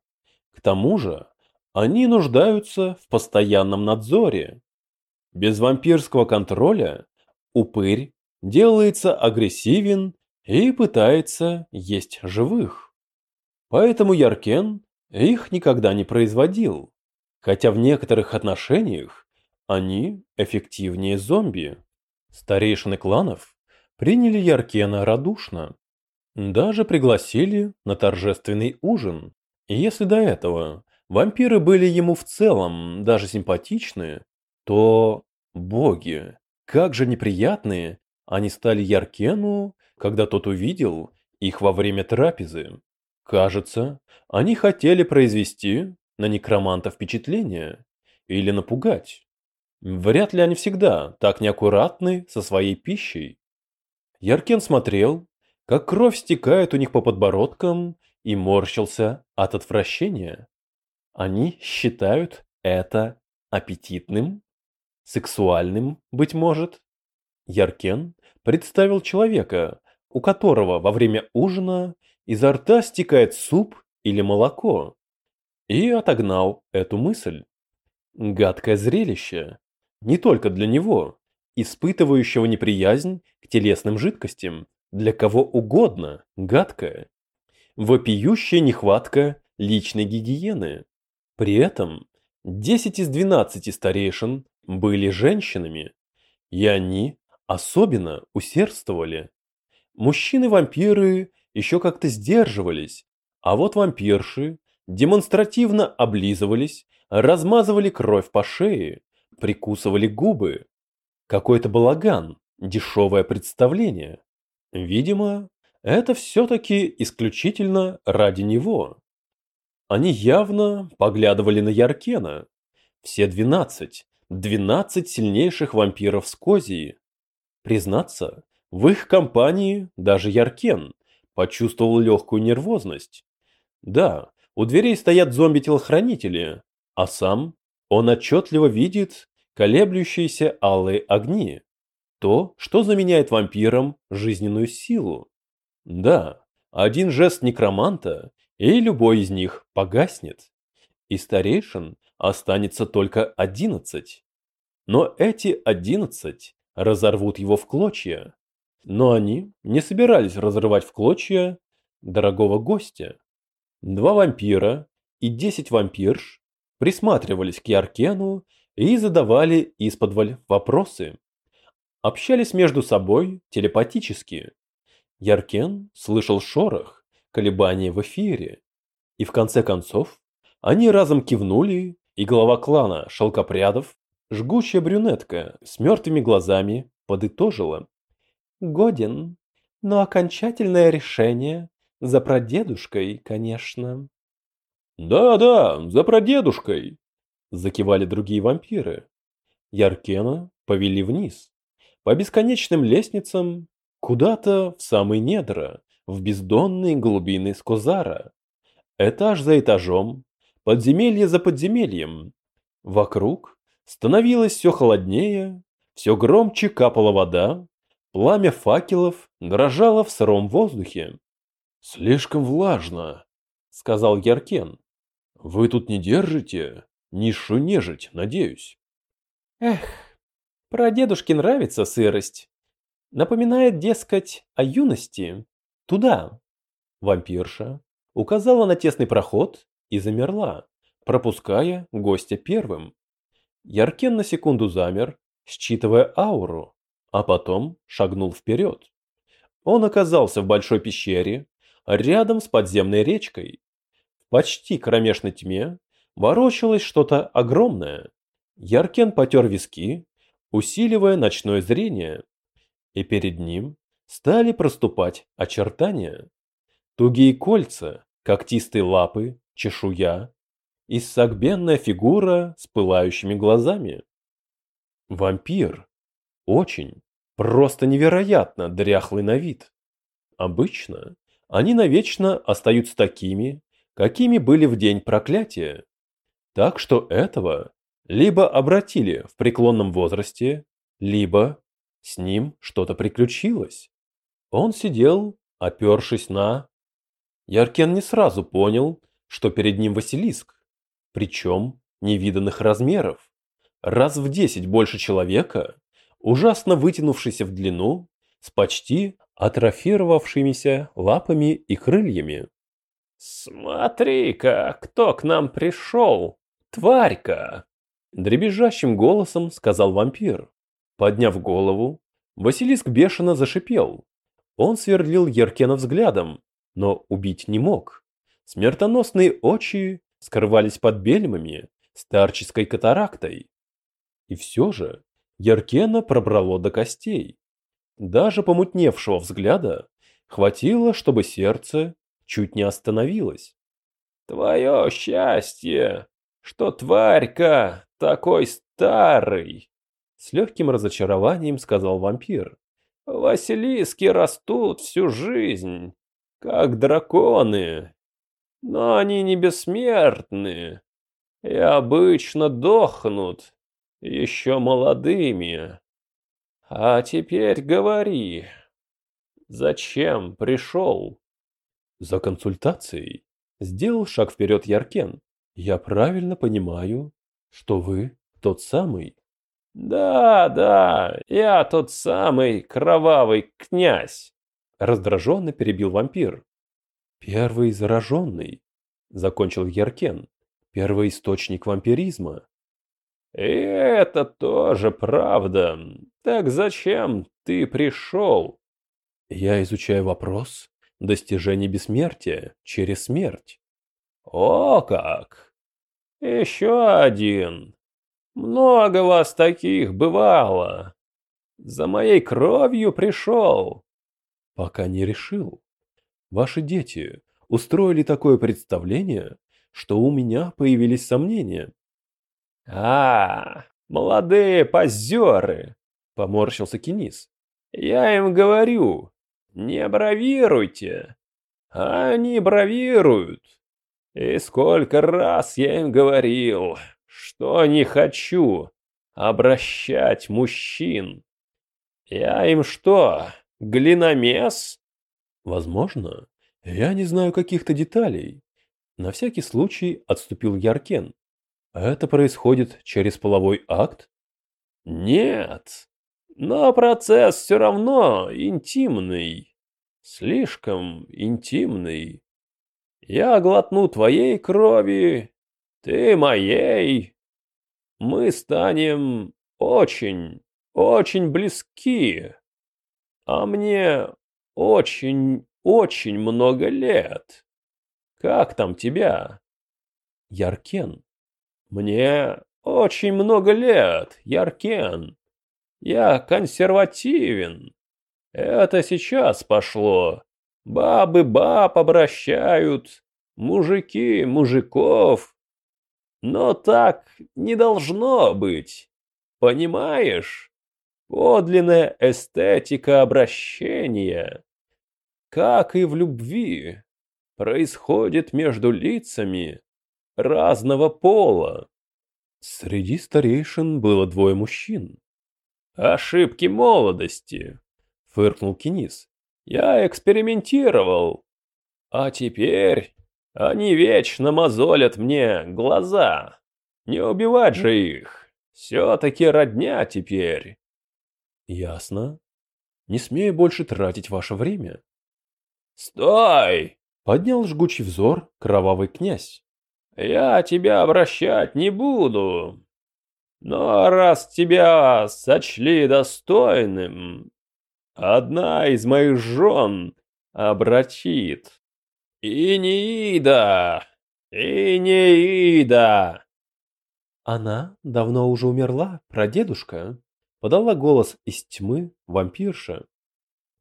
S1: К тому же, они нуждаются в постоянном надзоре. Без вампирского контроля упырь делается агрессивен и пытается есть живых. Поэтому Яркен их никогда не производил, хотя в некоторых отношениях они эффективнее зомби. Старейшины кланов приняли Яркена радушно, даже пригласили на торжественный ужин. И если до этого вампиры были ему в целом даже симпатичны, то боги, как же неприятные они стали Яркену, когда тот увидел их во время трапезы. Кажется, они хотели произвести на некроманта впечатление или напугать. Вряд ли они всегда так неаккуратны со своей пищей. Яркен смотрел, как кровь стекает у них по подбородкам и морщился от отвращения. Они считают это аппетитным? Сексуальным, быть может? Яркен представил человека, у которого во время ужина изо рта стекает суп или молоко, и отогнал эту мысль. Гадкое зрелище, не только для него, испытывающего неприязнь к телесным жидкостям, для кого угодно гадкое. Вопиющая нехватка личной гигиены. При этом 10 из 12 старейшин были женщинами, и они особенно усердствовали. Мужчины-вампиры еще как-то сдерживались, а вот вампирши демонстративно облизывались, размазывали кровь по шее, прикусывали губы. Какой-то балаган, дешевое представление. Видимо, это все-таки исключительно ради него. Они явно поглядывали на Яркена. Все двенадцать, двенадцать сильнейших вампиров Скозии. Признаться, в их компании даже Яркен почувствовал легкую нервозность. Да, у дверей стоят зомби-телохранители, а сам он отчетливо видит колеблющиеся алые огни. То, что заменяет вампирам жизненную силу. Да, один жест некроманта, и любой из них погаснет. И старейшин останется только одиннадцать. Но эти одиннадцать разорвут его в клочья. Но они не собирались разрывать в клочья дорогого гостя. Два вампира и десять вампирш присматривались к Яркену и задавали из-под вопросы. Общались между собой телепатически. Яркен слышал шорох, колебания в эфире. И в конце концов, они разом кивнули, и глава клана Шелкопрядов, жгучая брюнетка с мертвыми глазами, подытожила. Годен, но окончательное решение за прадедушкой, конечно. Да-да, за прадедушкой, закивали другие вампиры. Яркена повели вниз, по бесконечным лестницам, куда-то в самые недра, в бездонные глубины Скозара. Этаж за этажом, подземелье за подземельем. Вокруг становилось все холоднее, все громче капала вода, пламя факелов дрожало в сыром воздухе. «Слишком влажно», — сказал Яркен. «Вы тут не держите? Низшую нежить, надеюсь».
S3: «Эх, про дедушке нравится сырость. Напоминает, дескать, о юности. Туда». Вампирша указала на тесный проход и замерла, пропуская гостя первым. Яркен на секунду замер, считывая ауру, а потом шагнул вперед. Он оказался в большой пещере, рядом с подземной речкой. В почти кромешной тьме ворочалось что-то огромное. Яркен потер виски, усиливая ночное зрение, и перед ним стали проступать очертания. Тугие кольца, когтистые лапы, чешуя и сагбенная фигура с пылающими глазами. Вампир. Очень, просто невероятно дряхлый на вид. Обычно они навечно остаются такими, какими были в день проклятия. Так что этого либо обратили в преклонном возрасте, либо с ним что-то приключилось. Он сидел, опершись на... Яркен не сразу понял, что перед ним Василиск, причем невиданных размеров, раз в десять больше человека, ужасно вытянувшийся в длину, с почти атрофировавшимися лапами и крыльями. «Смотри-ка, кто к нам пришел! Тварь-ка!» Дребезжащим голосом сказал вампир. Подняв голову, Василиск бешено зашипел. Он сверлил Еркена взглядом, но убить не мог. Смертоносные очи скрывались под бельмами, старческой катарактой. И все же Еркена пробрало до костей. Даже помутневшего взгляда хватило, чтобы сердце чуть не остановилось. «Твое счастье, что тварька такой старый!» С легким разочарованием сказал вампир. «Василиски растут всю жизнь, как драконы, но они не бессмертны и обычно дохнут еще молодыми. А теперь говори, зачем пришел?» «За консультацией?» Сделал шаг вперед Яркен. «Я правильно понимаю, что вы тот самый. Да, да, я тот самый кровавый князь, раздраженно перебил вампир. Первый зараженный, закончил Яркен. Первый источник вампиризма. И это тоже правда. Так зачем ты пришел? Я изучаю вопрос достижения бессмертия через смерть. О как! Еще один. Много вас таких бывало. За моей кровью пришел. Пока не решил. Ваши дети устроили такое представление, что у меня появились сомнения. А, молодые позеры, поморщился Кинис. Я им говорю, не бравируйте. Они бравируют. И сколько раз я им говорил, что не хочу обращать мужчин. Я им что, глиномес? Возможно, я не знаю каких-то деталей. На всякий случай отступил Яркен. Это происходит через половой акт? Нет, но процесс все равно интимный. Слишком интимный. Я глотну твоей крови, ты моей. Мы станем очень, очень близки. А мне очень, очень много лет. Как там тебя? Яркен. Мне очень много лет, Яркен. Я консервативен. Это сейчас пошло. Бабы баб обращают, мужики мужиков. Но так не должно быть. Понимаешь? Подлинная эстетика обращения, как и в любви, происходит между лицами разного пола. Среди старейшин было двое мужчин. «Ошибки молодости», — фыркнул Кинис. Я экспериментировал. А теперь они вечно мозолят мне глаза. Не убивать же их. Все-таки родня теперь. Ясно. Не смею больше тратить ваше время. Стой! Поднял жгучий взор кровавый князь. Я тебя обращать не буду. Но раз тебя сочли достойным, одна из моих жен обратит. И не Ида, и не Ида.
S1: Она давно уже умерла, прадедушка, подала голос из тьмы вампирша.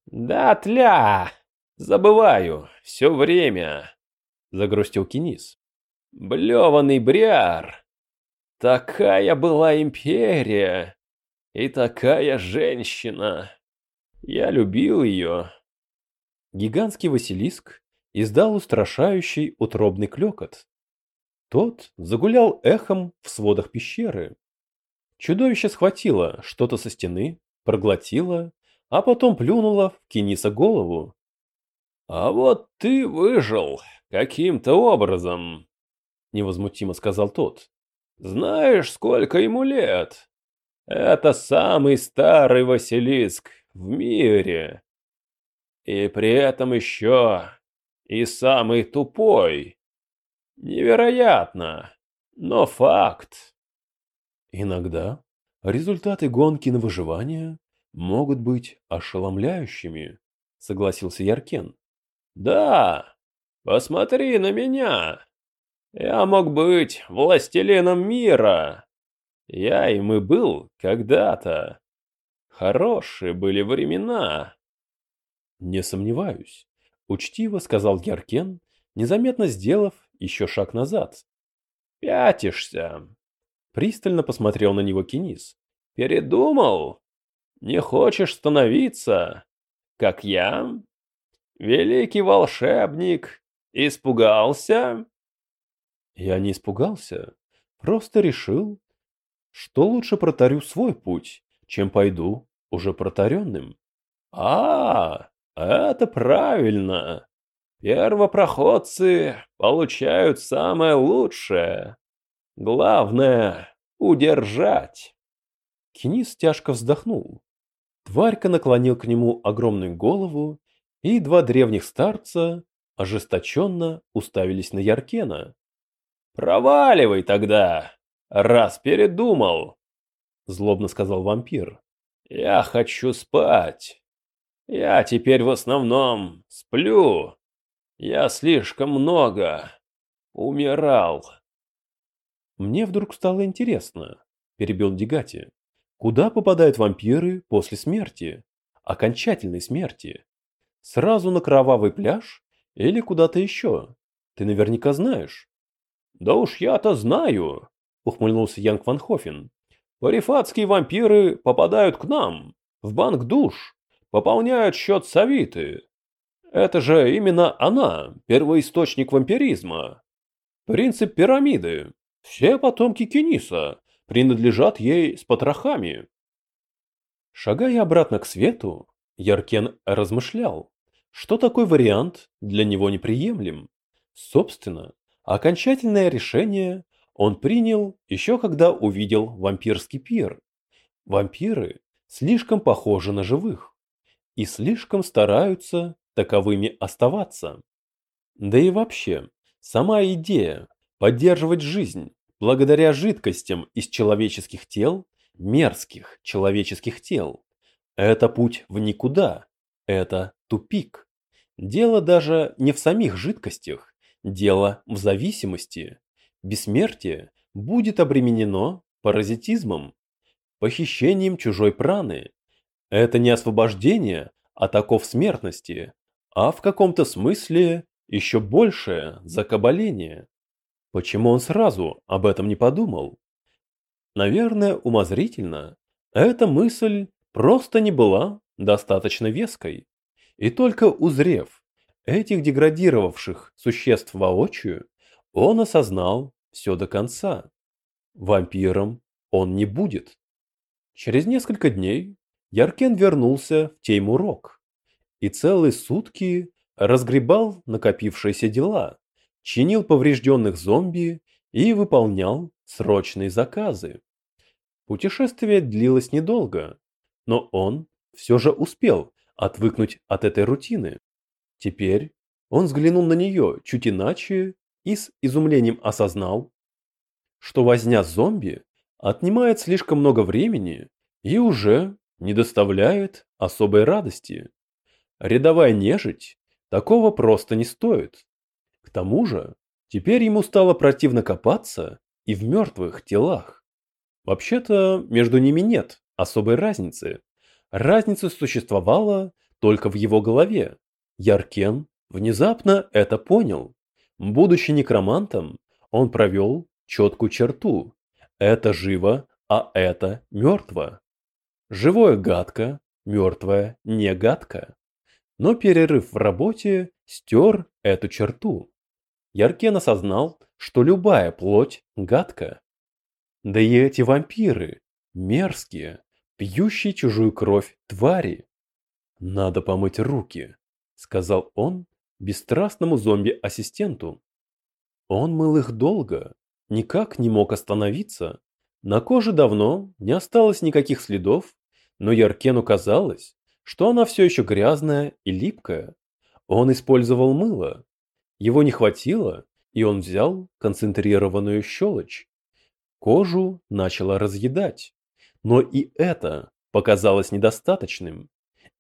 S3: Да тля, забываю, все время, загрустил Кинис. Блеванный бряр. Такая была империя. И такая женщина. Я любил ее.
S1: Гигантский Василиск издал устрашающий утробный клёкот. Тот загулял эхом в сводах пещеры. Чудовище схватило что-то со стены, проглотило, а потом плюнуло в Кениса голову.
S3: «А вот ты выжил каким-то образом», — невозмутимо сказал тот. «Знаешь, сколько ему лет? Это самый старый Василиск в мире. И при этом еще и самый тупой. Невероятно, но факт.
S1: Иногда результаты гонки на выживание могут быть ошеломляющими, согласился Яркен.
S3: Да, посмотри на меня. Я мог быть властелином мира. Я им и был когда-то. Хорошие были времена.
S1: Не сомневаюсь, учтиво сказал Яркен, незаметно сделав еще шаг назад.
S3: Пятишься.
S1: Пристально посмотрел на него Кинис.
S3: Передумал? Не хочешь становиться, как я? Великий волшебник испугался?
S1: Я не испугался, просто решил, что лучше протарю свой путь, чем пойду уже протаренным.
S3: А, это правильно. Первопроходцы получают самое лучшее. Главное — удержать.
S1: Кинис тяжко вздохнул. Тварька наклонил к нему огромную голову, и два древних старца ожесточенно уставились на Яркена.
S3: «Проваливай тогда!» раз передумал, злобно сказал вампир. Я хочу спать. Я теперь в основном сплю. Я слишком много умирал.
S1: Мне вдруг стало интересно, перебил Дигати. Куда попадают вампиры после смерти? Окончательной смерти? Сразу на кровавый пляж или куда-то еще? Ты наверняка знаешь.
S3: Да уж я-то знаю, ухмыльнулся Янг Ван Хофен. Парифатские вампиры попадают к нам, в банк душ, пополняют счет Савиты. Это же именно она, первоисточник вампиризма. Принцип пирамиды. Все потомки Кениса принадлежат ей с потрохами.
S1: Шагая обратно к свету, Яркен размышлял, что такой вариант для него неприемлем. Собственно, окончательное решение он принял еще когда увидел вампирский пир. Вампиры слишком похожи на живых и слишком стараются таковыми оставаться. Да и вообще, сама идея поддерживать жизнь благодаря жидкостям из человеческих тел, мерзких человеческих тел, это путь в никуда, это тупик. Дело даже не в самих жидкостях, дело в зависимости, Бессмертие будет обременено паразитизмом, похищением чужой праны. Это не освобождение от оков смертности, а в каком-то смысле еще большее закабаление. Почему он сразу об этом не подумал? Наверное, умозрительно. Эта мысль просто не была достаточно веской. И только узрев этих деградировавших существ воочию, он осознал все до конца. Вампиром он не будет. Через несколько дней Яркен вернулся в Теймурок и целые сутки разгребал накопившиеся дела, чинил поврежденных зомби и выполнял срочные заказы. Путешествие длилось недолго, но он все же успел отвыкнуть от этой рутины. Теперь он взглянул на нее чуть иначе и с изумлением осознал, что возня с зомби отнимает слишком много времени и уже
S3: не доставляет особой радости. Рядовая нежить такого просто не стоит. К тому же, теперь ему стало противно копаться и в мертвых телах. Вообще-то, между ними нет особой разницы. Разница существовала только в его голове. Яркен внезапно это понял. Будучи некромантом, он провел четкую черту. Это живо, а это мертво. Живое гадко, мертвое не гадко. Но перерыв в работе стер эту черту. Яркен осознал, что любая плоть гадка. Да и эти вампиры, мерзкие, пьющие чужую кровь твари. Надо помыть руки, сказал он бесстрастному зомби-ассистенту. Он мыл их долго, никак не мог остановиться. На коже давно не осталось никаких следов, но Яркену казалось, что она все еще грязная и липкая. Он использовал мыло. Его не хватило, и он взял концентрированную щелочь. Кожу начало разъедать. Но и это показалось недостаточным.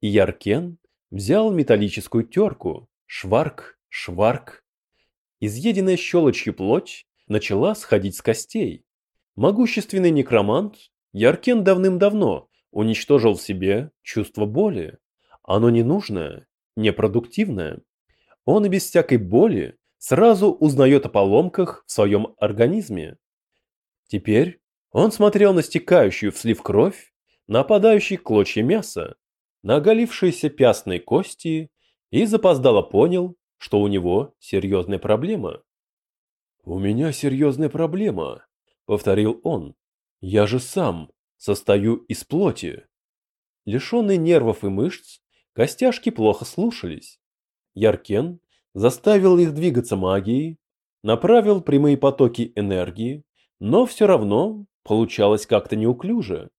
S3: И Яркен взял металлическую терку, шварк, шварк. Изъеденная щелочью плоть начала сходить с костей. Могущественный некромант Яркен давным-давно уничтожил в себе чувство боли. Оно ненужное, непродуктивное. Он и без всякой боли сразу узнает о поломках в своем организме. Теперь он смотрел на стекающую в слив кровь, на опадающие клочья мяса, на оголившиеся пястные кости и запоздало понял, что у него серьезная проблема. «У меня серьезная проблема», — повторил он. «Я же сам состою из плоти». Лишенный нервов и мышц, костяшки плохо слушались. Яркен заставил их двигаться магией, направил прямые потоки энергии, но все равно получалось как-то неуклюже.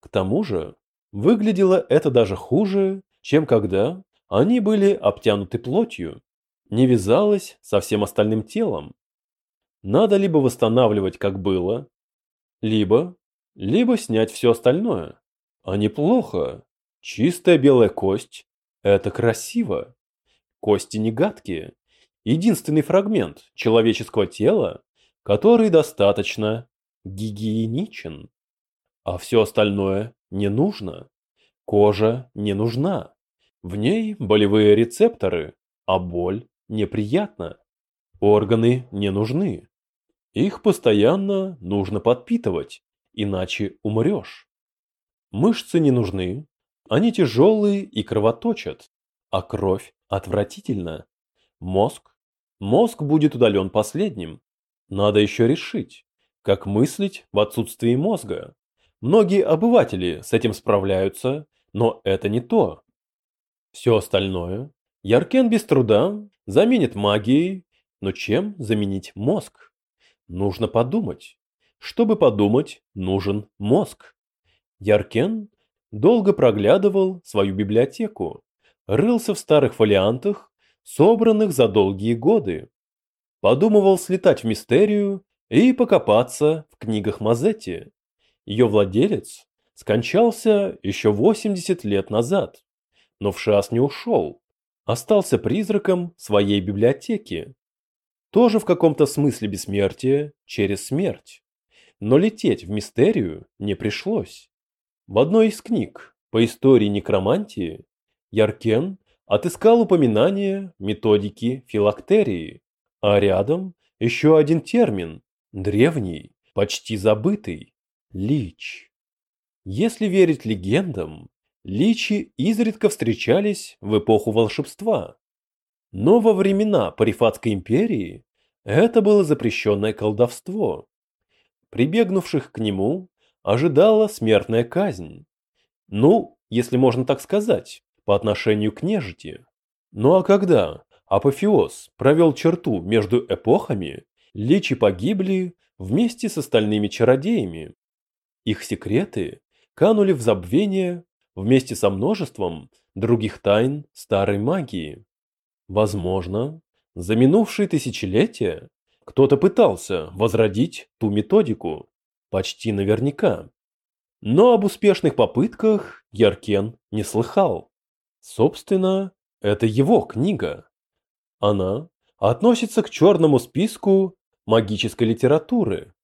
S3: К тому же, выглядело это даже хуже, чем когда они были обтянуты плотью, не вязалось со всем остальным телом. Надо либо восстанавливать, как было, либо, либо снять все остальное. А неплохо. Чистая белая кость – это красиво. Кости не гадкие. Единственный фрагмент человеческого тела, который достаточно гигиеничен. А все остальное не нужно. Кожа не нужна. В ней болевые рецепторы, а боль неприятна. Органы не нужны. Их постоянно нужно подпитывать, иначе умрешь. Мышцы не нужны, они тяжелые и кровоточат, а кровь отвратительна. Мозг? Мозг будет удален последним. Надо еще решить, как мыслить в отсутствии мозга. Многие обыватели с этим справляются, но это не то. Все остальное Яркен без труда заменит магией, но чем заменить мозг? Нужно подумать. Чтобы подумать, нужен мозг. Яркен долго проглядывал свою библиотеку, рылся в старых фолиантах, собранных за долгие годы. Подумывал слетать в мистерию и покопаться в книгах Мазетти. Ее владелец скончался еще 80 лет назад, но в шас не ушел, остался призраком своей библиотеки. Тоже в каком-то смысле бессмертие через смерть. Но лететь в мистерию не пришлось. В одной из книг по истории некромантии Яркен отыскал упоминание методики филактерии, а рядом еще один термин, древний, почти забытый – лич. Если верить легендам, личи изредка встречались в эпоху волшебства. Но во времена Парифатской империи это было запрещенное колдовство. Прибегнувших к нему ожидала смертная казнь. Ну, если можно так сказать, по отношению к нежити. Ну а когда Апофеоз провел черту между эпохами, личи погибли вместе с остальными чародеями. Их секреты канули в забвение вместе со множеством других тайн старой магии. Возможно, за минувшие тысячелетия кто-то пытался возродить ту методику, почти наверняка. Но об успешных попытках Яркен не слыхал. Собственно, это его книга. Она относится к черному списку магической литературы.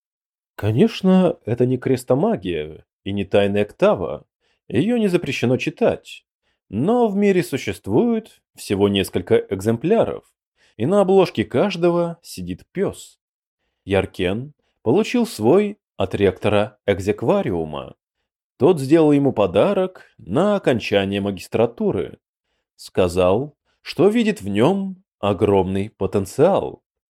S3: Конечно, это не крестомагия и не тайная октава. Ее не запрещено читать. Но в мире существует всего несколько экземпляров, и на обложке каждого сидит пес. Яркен получил свой от ректора экзеквариума. Тот сделал ему подарок на окончание магистратуры. Сказал, что видит в нем огромный потенциал.